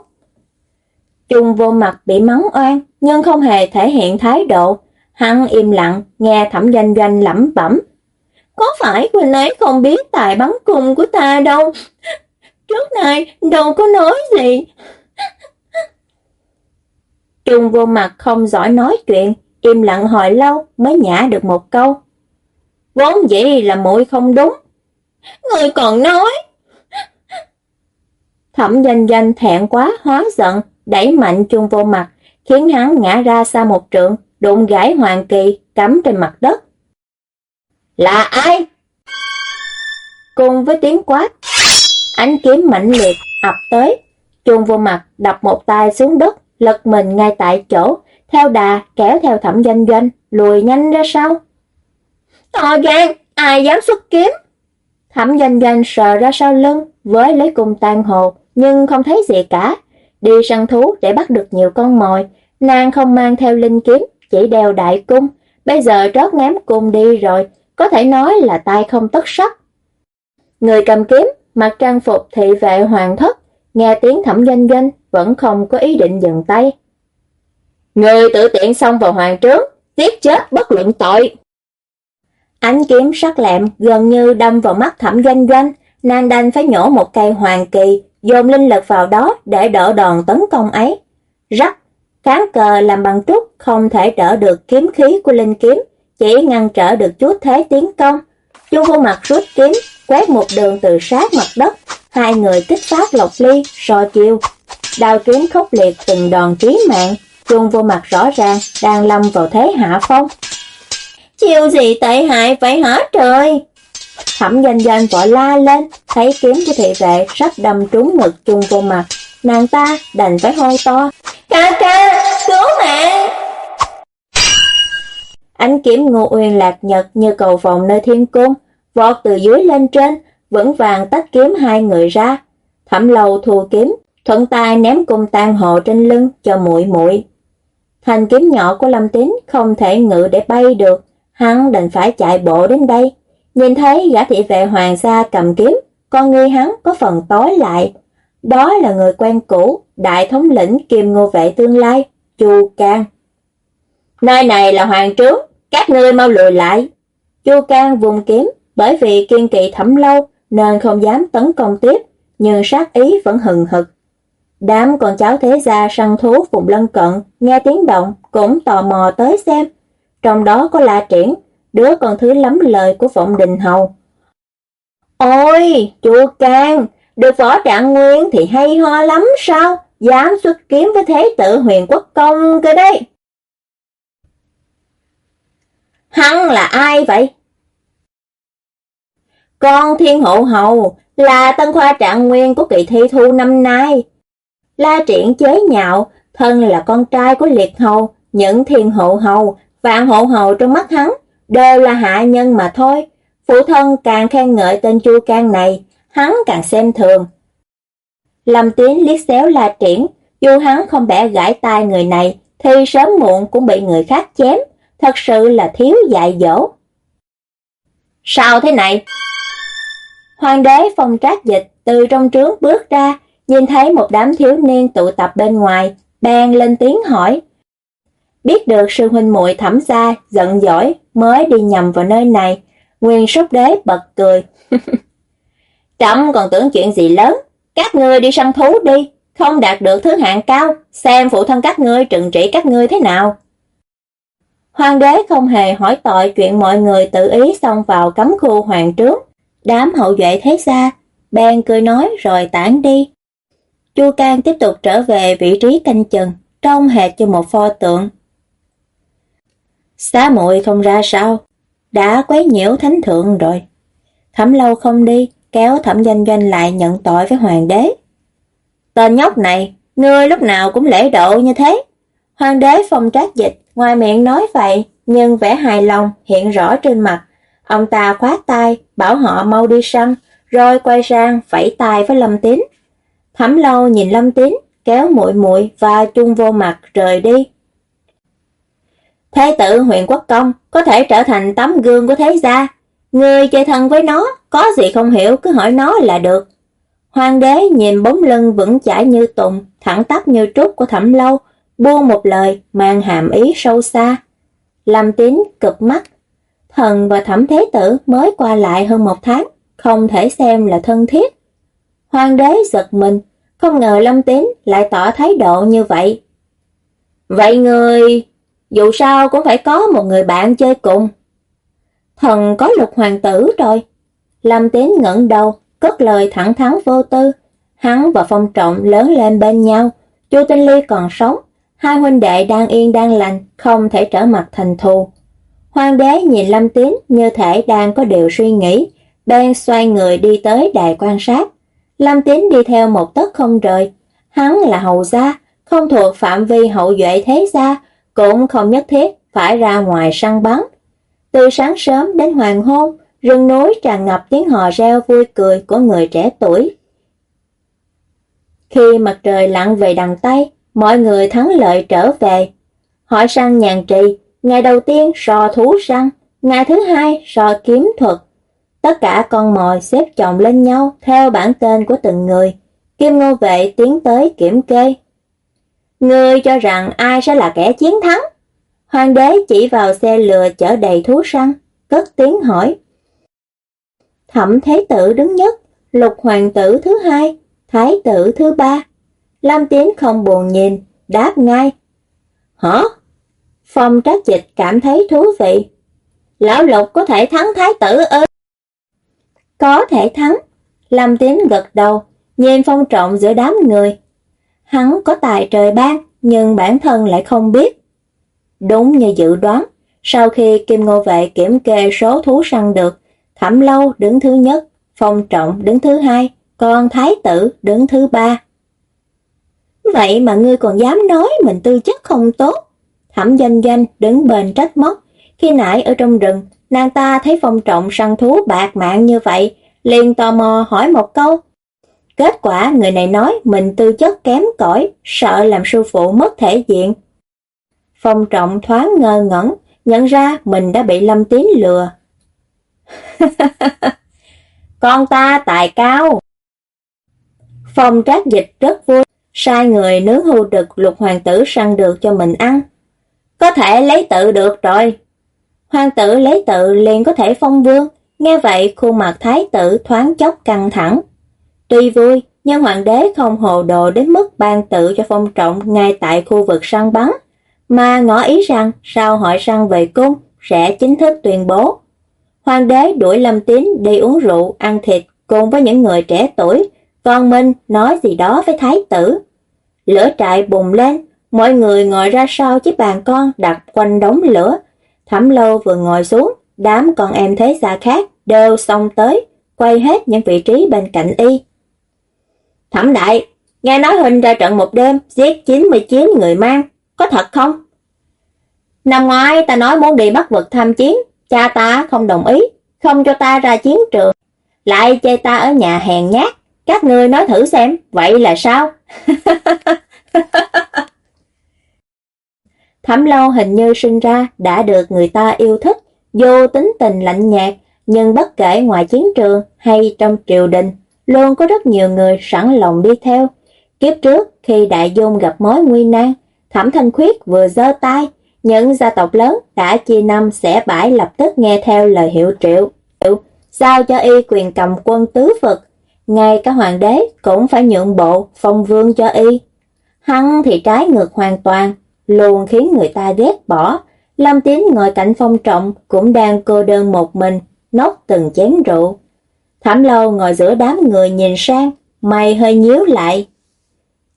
Speaker 1: Trung vô mặt bị mắng oan, nhưng không hề thể hiện thái độ. Hắn im lặng, nghe thẩm danh doanh lẩm bẩm. Có phải Quỳnh ấy không biết tài bắn cung của ta đâu? Trước này đâu có nói gì. Trung vô mặt không giỏi nói chuyện, im lặng hồi lâu mới nhả được một câu. Vốn dĩ là muội không đúng. Người còn nói. Thẩm danh danh thẹn quá hóa giận, đẩy mạnh chung vô mặt, khiến hắn ngã ra xa một trượng, đụng gãy hoàng kỳ, cắm trên mặt đất. Là ai? Cùng với tiếng quát, ánh kiếm mạnh liệt ập tới, chung vô mặt đập một tay xuống đất, lật mình ngay tại chỗ, theo đà kéo theo thẩm danh doanh, lùi nhanh ra sau. To gan, ai dám xuất kiếm? Thẩm danh doanh sờ ra sau lưng, với lấy cung tan hồ, nhưng không thấy gì cả. Đi săn thú để bắt được nhiều con mồi, nàng không mang theo linh kiếm, chỉ đeo đại cung. Bây giờ trót ném cung đi rồi, có thể nói là tay không tất sắc. Người cầm kiếm, mặc trang phục thị vệ hoàng thất, nghe tiếng thẩm danh doanh, vẫn không có ý định dừng tay. Người tự tiện xông vào hoàng trướng, giết chết bất luận tội. Ánh kiếm sắc lẹm gần như đâm vào mắt thẩm doanh doanh, nàng đành phải nhổ một cây hoàng kỳ, dồn linh lực vào đó để đỡ đòn tấn công ấy. Rắc, kháng cờ làm bằng trúc không thể đỡ được kiếm khí của linh kiếm, chỉ ngăn trở được chút thế tiến công. Chu vô mặt rút kiếm, quét một đường từ sát mặt đất, hai người kích phát lộc ly, so chiêu. Đao kiếm khốc liệt từng đòn trí mạng, chuông vô mặt rõ ràng đang lâm vào thế hạ phong. Chiêu gì tệ hại vậy hả trời? Thẩm danh danh vội la lên, thấy kiếm của thị vệ sắp đâm trúng ngực chung vô mặt. Nàng ta đành phải hô to. Ca ca, cứu mạng! Ánh kiếm ngô uyên lạc nhật như cầu vòng nơi thiên cung, vọt từ dưới lên trên, vững vàng tách kiếm hai người ra. Thẩm lâu thù kiếm, thuận tay ném cung tan hộ trên lưng cho muội muội. Thanh kiếm nhỏ của Lâm Tín không thể ngự để bay được, hắn đành phải chạy bộ đến đây. Nhìn thấy gã thị vệ hoàng gia cầm kiếm, con ngươi hắn có phần tối lại. Đó là người quen cũ, đại thống lĩnh kiềm ngô vệ tương lai, Chu Cang. Nơi này là hoàng trướng, các ngươi mau lùi lại. Chu Cang vùng kiếm, bởi vì kiên kỵ thẩm lâu nên không dám tấn công tiếp, nhưng sát ý vẫn hừng hực. Đám con cháu thế gia săn thú vùng lân cận, nghe tiếng động cũng tò mò tới xem. Trong đó có La Triển, đứa con thứ lắm lời của Vọng Đình Hầu. Ôi, chùa Cang, được võ trạng nguyên thì hay ho lắm sao? Dám xuất kiếm với thế tử huyền quốc công cơ đấy. Hắn là ai vậy? Con thiên hộ hầu là tân khoa trạng nguyên của kỳ thi thu năm nay. La triển chế nhạo, thân là con trai của liệt hầu, những thiên hộ hầu, vạn hộ hầu trong mắt hắn, đều là hạ nhân mà thôi. Phụ thân càng khen ngợi tên Chu Can này, hắn càng xem thường. Lâm Tiến liếc xéo La Triển, dù hắn không bẻ gãi tai người này, thì sớm muộn cũng bị người khác chém, thật sự là thiếu dạy dỗ. Sao thế này? Hoàng đế phong trác dịch từ trong trướng bước ra, nhìn thấy một đám thiếu niên tụ tập bên ngoài, bèn lên tiếng hỏi. Biết được sư huynh muội thẩm gia giận dỗi mới đi nhầm vào nơi này, Nguyên sốt đế bật cười. Trẫm còn tưởng chuyện gì lớn, các ngươi đi săn thú đi, không đạt được thứ hạng cao, xem phụ thân các ngươi trừng trị các ngươi thế nào. Hoàng đế không hề hỏi tội chuyện mọi người tự ý xông vào cấm khu hoàng trướng. Đám hậu duệ thế xa, bèn cười nói rồi tản đi. Chu Cang tiếp tục trở về vị trí canh chừng, trông hệt như một pho tượng. Xá muội không ra sao, đã quấy nhiễu thánh thượng rồi. Thẩm lâu không đi, kéo thẩm danh doanh lại nhận tội với hoàng đế. Tên nhóc này, ngươi lúc nào cũng lễ độ như thế. Hoàng đế phong trác dịch, ngoài miệng nói vậy, nhưng vẻ hài lòng hiện rõ trên mặt. Ông ta khóa tay, bảo họ mau đi săn, rồi quay sang phẩy tay với Lâm Tín. Thẩm lâu nhìn Lâm Tín, kéo muội muội và chung vô mặt rời đi. Thế tử huyện quốc công có thể trở thành tấm gương của thế gia. Người chơi thân với nó, có gì không hiểu cứ hỏi nó là được. Hoàng đế nhìn bóng lưng vững chãi như tùng, thẳng tắp như trúc của thẩm lâu, buông một lời mang hàm ý sâu xa. Lâm tín cực mắt. Thần và thẩm thế tử mới qua lại hơn một tháng, không thể xem là thân thiết. Hoàng đế giật mình, không ngờ Lâm Tín lại tỏ thái độ như vậy. Vậy người, dù sao cũng phải có một người bạn chơi cùng. Thần có lục hoàng tử rồi. Lâm tiến ngẩng đầu, cất lời thẳng thắn vô tư. Hắn và Phong Trọng lớn lên bên nhau, Chu Tinh Ly còn sống, hai huynh đệ đang yên đang lành, không thể trở mặt thành thù. Hoàng đế nhìn Lâm tiến như thể đang có điều suy nghĩ, bên xoay người đi tới đài quan sát. Lâm Tín đi theo một tấc không rời. Hắn là hậu gia, không thuộc phạm vi hậu duệ thế gia, cũng không nhất thiết phải ra ngoài săn bắn. Từ sáng sớm đến hoàng hôn, rừng núi tràn ngập tiếng hò reo vui cười của người trẻ tuổi. Khi mặt trời lặn về đằng Tây, mọi người thắng lợi trở về. Hỏi săn nhàn trì, ngày đầu tiên sò thú săn, ngày thứ hai sò kiếm thuật, Tất cả con mồi xếp chồng lên nhau theo bản tên của từng người. Kim Ngô Vệ tiến tới kiểm kê. Ngươi cho rằng ai sẽ là kẻ chiến thắng? Hoàng đế chỉ vào xe lừa chở đầy thú săn, cất tiếng hỏi. Thẩm Thế Tử đứng nhất, Lục Hoàng tử thứ hai, Thái tử thứ ba. Lam Tiến không buồn nhìn, đáp ngay. Hả? Phong trác dịch cảm thấy thú vị. Lão Lục có thể thắng Thái tử ư? Có thể thắng. lam tiến gật đầu, nhìn phong trọng giữa đám người. Hắn có tài trời ban, nhưng bản thân lại không biết. Đúng như dự đoán, sau khi Kim Ngô Vệ kiểm kê số thú săn được, Thẩm Lâu đứng thứ nhất, Phong Trọng đứng thứ hai, còn Thái Tử đứng thứ ba. Vậy mà ngươi còn dám nói mình tư chất không tốt. Thẩm Doanh Doanh đứng bên trách móc, khi nãy ở trong rừng, Nàng ta thấy phong trọng săn thú bạc mạng như vậy, liền tò mò hỏi một câu. Kết quả người này nói mình tư chất kém cỏi, sợ làm sư phụ mất thể diện. Phong trọng thoáng ngơ ngẩn, nhận ra mình đã bị Lâm Tín lừa. Con ta tài cao. Phong trác dịch rất vui, sai người nướng hưu đực lục hoàng tử săn được cho mình ăn. Có thể lấy tự được rồi. Hoàng tử lấy tự liền có thể phong vương, nghe vậy khuôn mặt thái tử thoáng chốc căng thẳng. Tuy vui, nhưng hoàng đế không hồ đồ đến mức ban tự cho phong trọng ngay tại khu vực săn bắn, mà ngỏ ý rằng sau hội săn về cung sẽ chính thức tuyên bố. Hoàng đế đuổi Lâm Tín đi uống rượu, ăn thịt cùng với những người trẻ tuổi, còn Minh nói gì đó với thái tử. Lửa trại bùng lên, mọi người ngồi ra sau chiếc bàn con đặt quanh đống lửa, Thẩm lâu vừa ngồi xuống, đám con em thế xa khác đều xông tới, quay hết những vị trí bên cạnh y. Thẩm đại, nghe nói Huynh ra trận một đêm, giết 99 người mang, có thật không? Năm ngoái ta nói muốn đi bắt vực tham chiến, cha ta không đồng ý, không cho ta ra chiến trường, lại chê ta ở nhà hèn nhát, các ngươi nói thử xem, vậy là sao? Thẩm lâu hình như sinh ra đã được người ta yêu thích, vô tính tình lạnh nhạt, nhưng bất kể ngoài chiến trường hay trong triều đình, luôn có rất nhiều người sẵn lòng đi theo. Kiếp trước, khi đại dung gặp mối nguy nan, Thẩm Thanh Khuyết vừa giơ tay, những gia tộc lớn đã chia năm sẽ bãi lập tức nghe theo lời hiệu triệu, giao cho y quyền cầm quân tứ vực, ngay cả hoàng đế cũng phải nhượng bộ phong vương cho y. Hắn thì trái ngược hoàn toàn, luôn khiến người ta ghét bỏ. Lâm Tín ngồi cạnh phong trọng cũng đang cô đơn một mình, nốt từng chén rượu. Thẩm lâu ngồi giữa đám người nhìn sang, mày hơi nhíu lại.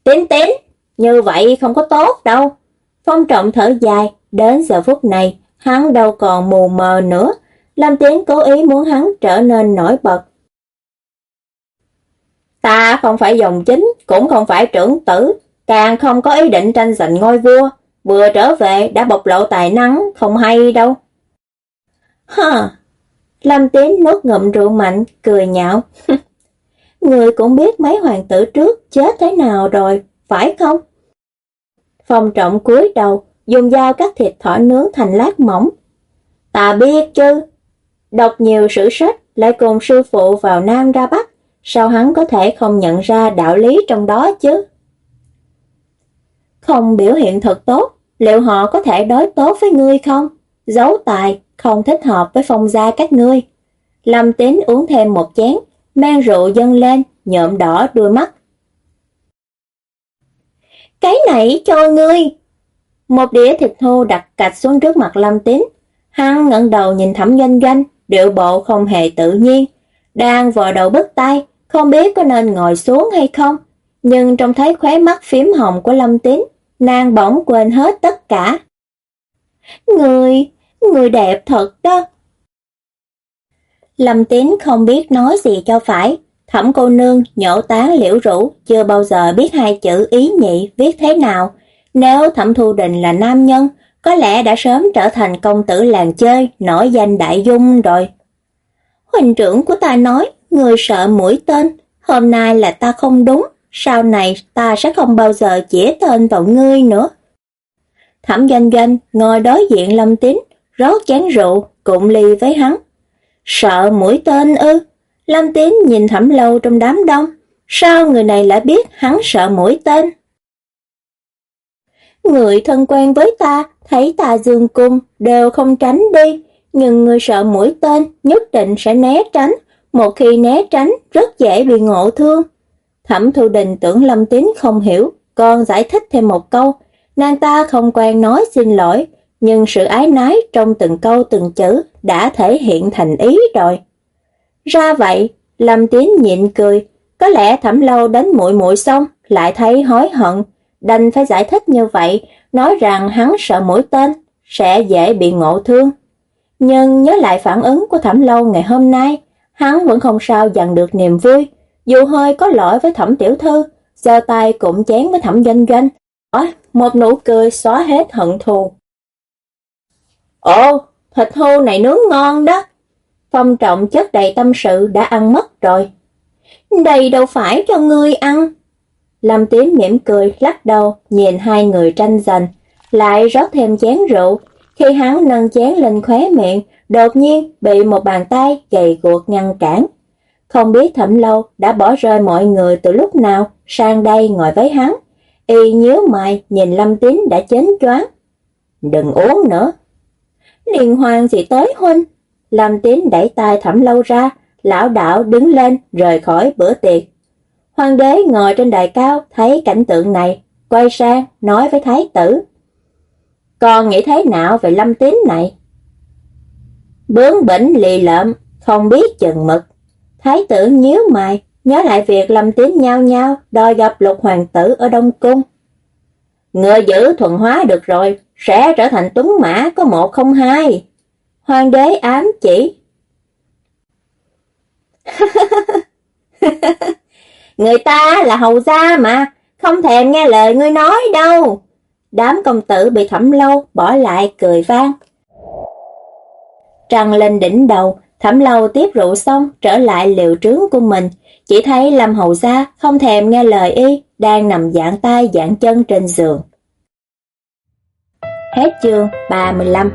Speaker 1: Tín tín, như vậy không có tốt đâu. Phong trọng thở dài, đến giờ phút này, hắn đâu còn mù mờ nữa. Lâm Tiến cố ý muốn hắn trở nên nổi bật. Ta không phải dòng chính, cũng không phải trưởng tử, càng không có ý định tranh giành ngôi vua vừa trở về đã bộc lộ tài năng, không hay đâu. Hờ, Lâm Tín nuốt ngụm rượu mạnh, cười nhạo. Người cũng biết mấy hoàng tử trước chết thế nào rồi, phải không? Phong trọng cúi đầu, dùng dao cắt thịt thỏ nướng thành lát mỏng. Ta biết chứ, đọc nhiều sử sách lại cùng sư phụ vào Nam ra Bắc, sao hắn có thể không nhận ra đạo lý trong đó chứ? Không biểu hiện thật tốt, liệu họ có thể đối tốt với ngươi không? Giấu tài, không thích hợp với phong gia các ngươi. Lâm Tín uống thêm một chén, mang rượu dâng lên, nhộm đỏ đôi mắt. Cái này cho ngươi! Một đĩa thịt thô đặt cạch xuống trước mặt Lâm Tín. Hắn ngẩng đầu nhìn thẩm doanh doanh, điệu bộ không hề tự nhiên. Đang vò đầu bứt tay, không biết có nên ngồi xuống hay không. Nhưng trong thấy khóe mắt phím hồng của Lâm Tín, nàng bỗng quên hết tất cả. Người, người đẹp thật đó. Lâm Tín không biết nói gì cho phải, thẩm cô nương nhổ tán liễu rũ chưa bao giờ biết hai chữ ý nhị viết thế nào. Nếu thẩm thu đình là nam nhân, có lẽ đã sớm trở thành công tử làng chơi, nổi danh đại dung rồi. Huỳnh trưởng của ta nói, người sợ mũi tên, hôm nay là ta không đúng, sau này ta sẽ không bao giờ chỉ tên vào ngươi nữa. Thẩm doanh doanh ngồi đối diện lâm tín, rót chén rượu, cụm ly với hắn. Sợ mũi tên ư? Lâm tín nhìn thẩm lâu trong đám đông, sao người này lại biết hắn sợ mũi tên? Người thân quen với ta, thấy ta dương cung, đều không tránh đi, nhưng người sợ mũi tên nhất định sẽ né tránh, một khi né tránh rất dễ bị ngộ thương. Thẩm Thu Đình tưởng Lâm Tín không hiểu, còn giải thích thêm một câu, nàng ta không quen nói xin lỗi, nhưng sự ái nái trong từng câu từng chữ đã thể hiện thành ý rồi. Ra vậy, Lâm Tiến nhịn cười, có lẽ Thẩm Lâu đánh muội muội xong lại thấy hối hận, đành phải giải thích như vậy, nói rằng hắn sợ mũi tên sẽ dễ bị ngộ thương. Nhưng nhớ lại phản ứng của Thẩm Lâu ngày hôm nay, hắn vẫn không sao dằn được niềm vui, dù hơi có lỗi với thẩm tiểu thư, giơ tay cũng chén với thẩm doanh doanh. Ôi, một nụ cười xóa hết hận thù. Ồ, thịt hô này nướng ngon đó. Phong trọng chất đầy tâm sự đã ăn mất rồi. Đây đâu phải cho ngươi ăn. Lâm tím mỉm cười, lắc đầu, nhìn hai người tranh giành, lại rót thêm chén rượu. Khi hắn nâng chén lên khóe miệng, đột nhiên bị một bàn tay gầy guộc ngăn cản. Không biết thẩm lâu đã bỏ rơi mọi người từ lúc nào sang đây ngồi với hắn. Y nhớ mày nhìn Lâm Tín đã chến choáng. Đừng uống nữa liền hoàng gì tới huynh? Lâm Tín đẩy tay thẩm lâu ra, lão đạo đứng lên rời khỏi bữa tiệc. Hoàng đế ngồi trên đài cao thấy cảnh tượng này, quay sang nói với thái tử. Con nghĩ thế nào về Lâm Tín này? Bướng bỉnh lì lợm, không biết chừng mực. Thái tử nhíu mày, nhớ lại việc Lâm Tín nhau nhau đòi gặp lục hoàng tử ở Đông Cung. Người giữ thuận hóa được rồi, sẽ trở thành tuấn mã có một không hai. Hoàng đế ám chỉ. người ta là hầu gia mà, không thèm nghe lời ngươi nói đâu. Đám công tử bị thẩm lâu bỏ lại cười vang. Trăng lên đỉnh đầu, Thẩm lâu tiếp rượu xong trở lại liệu trướng của mình, chỉ thấy Lâm hầu Gia không thèm nghe lời y, đang nằm dạng tay dạng chân trên giường. Hết chương 35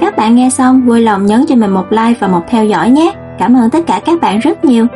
Speaker 1: Các bạn nghe xong, vui lòng nhấn cho mình một like và một theo dõi nhé. Cảm ơn tất cả các bạn rất nhiều.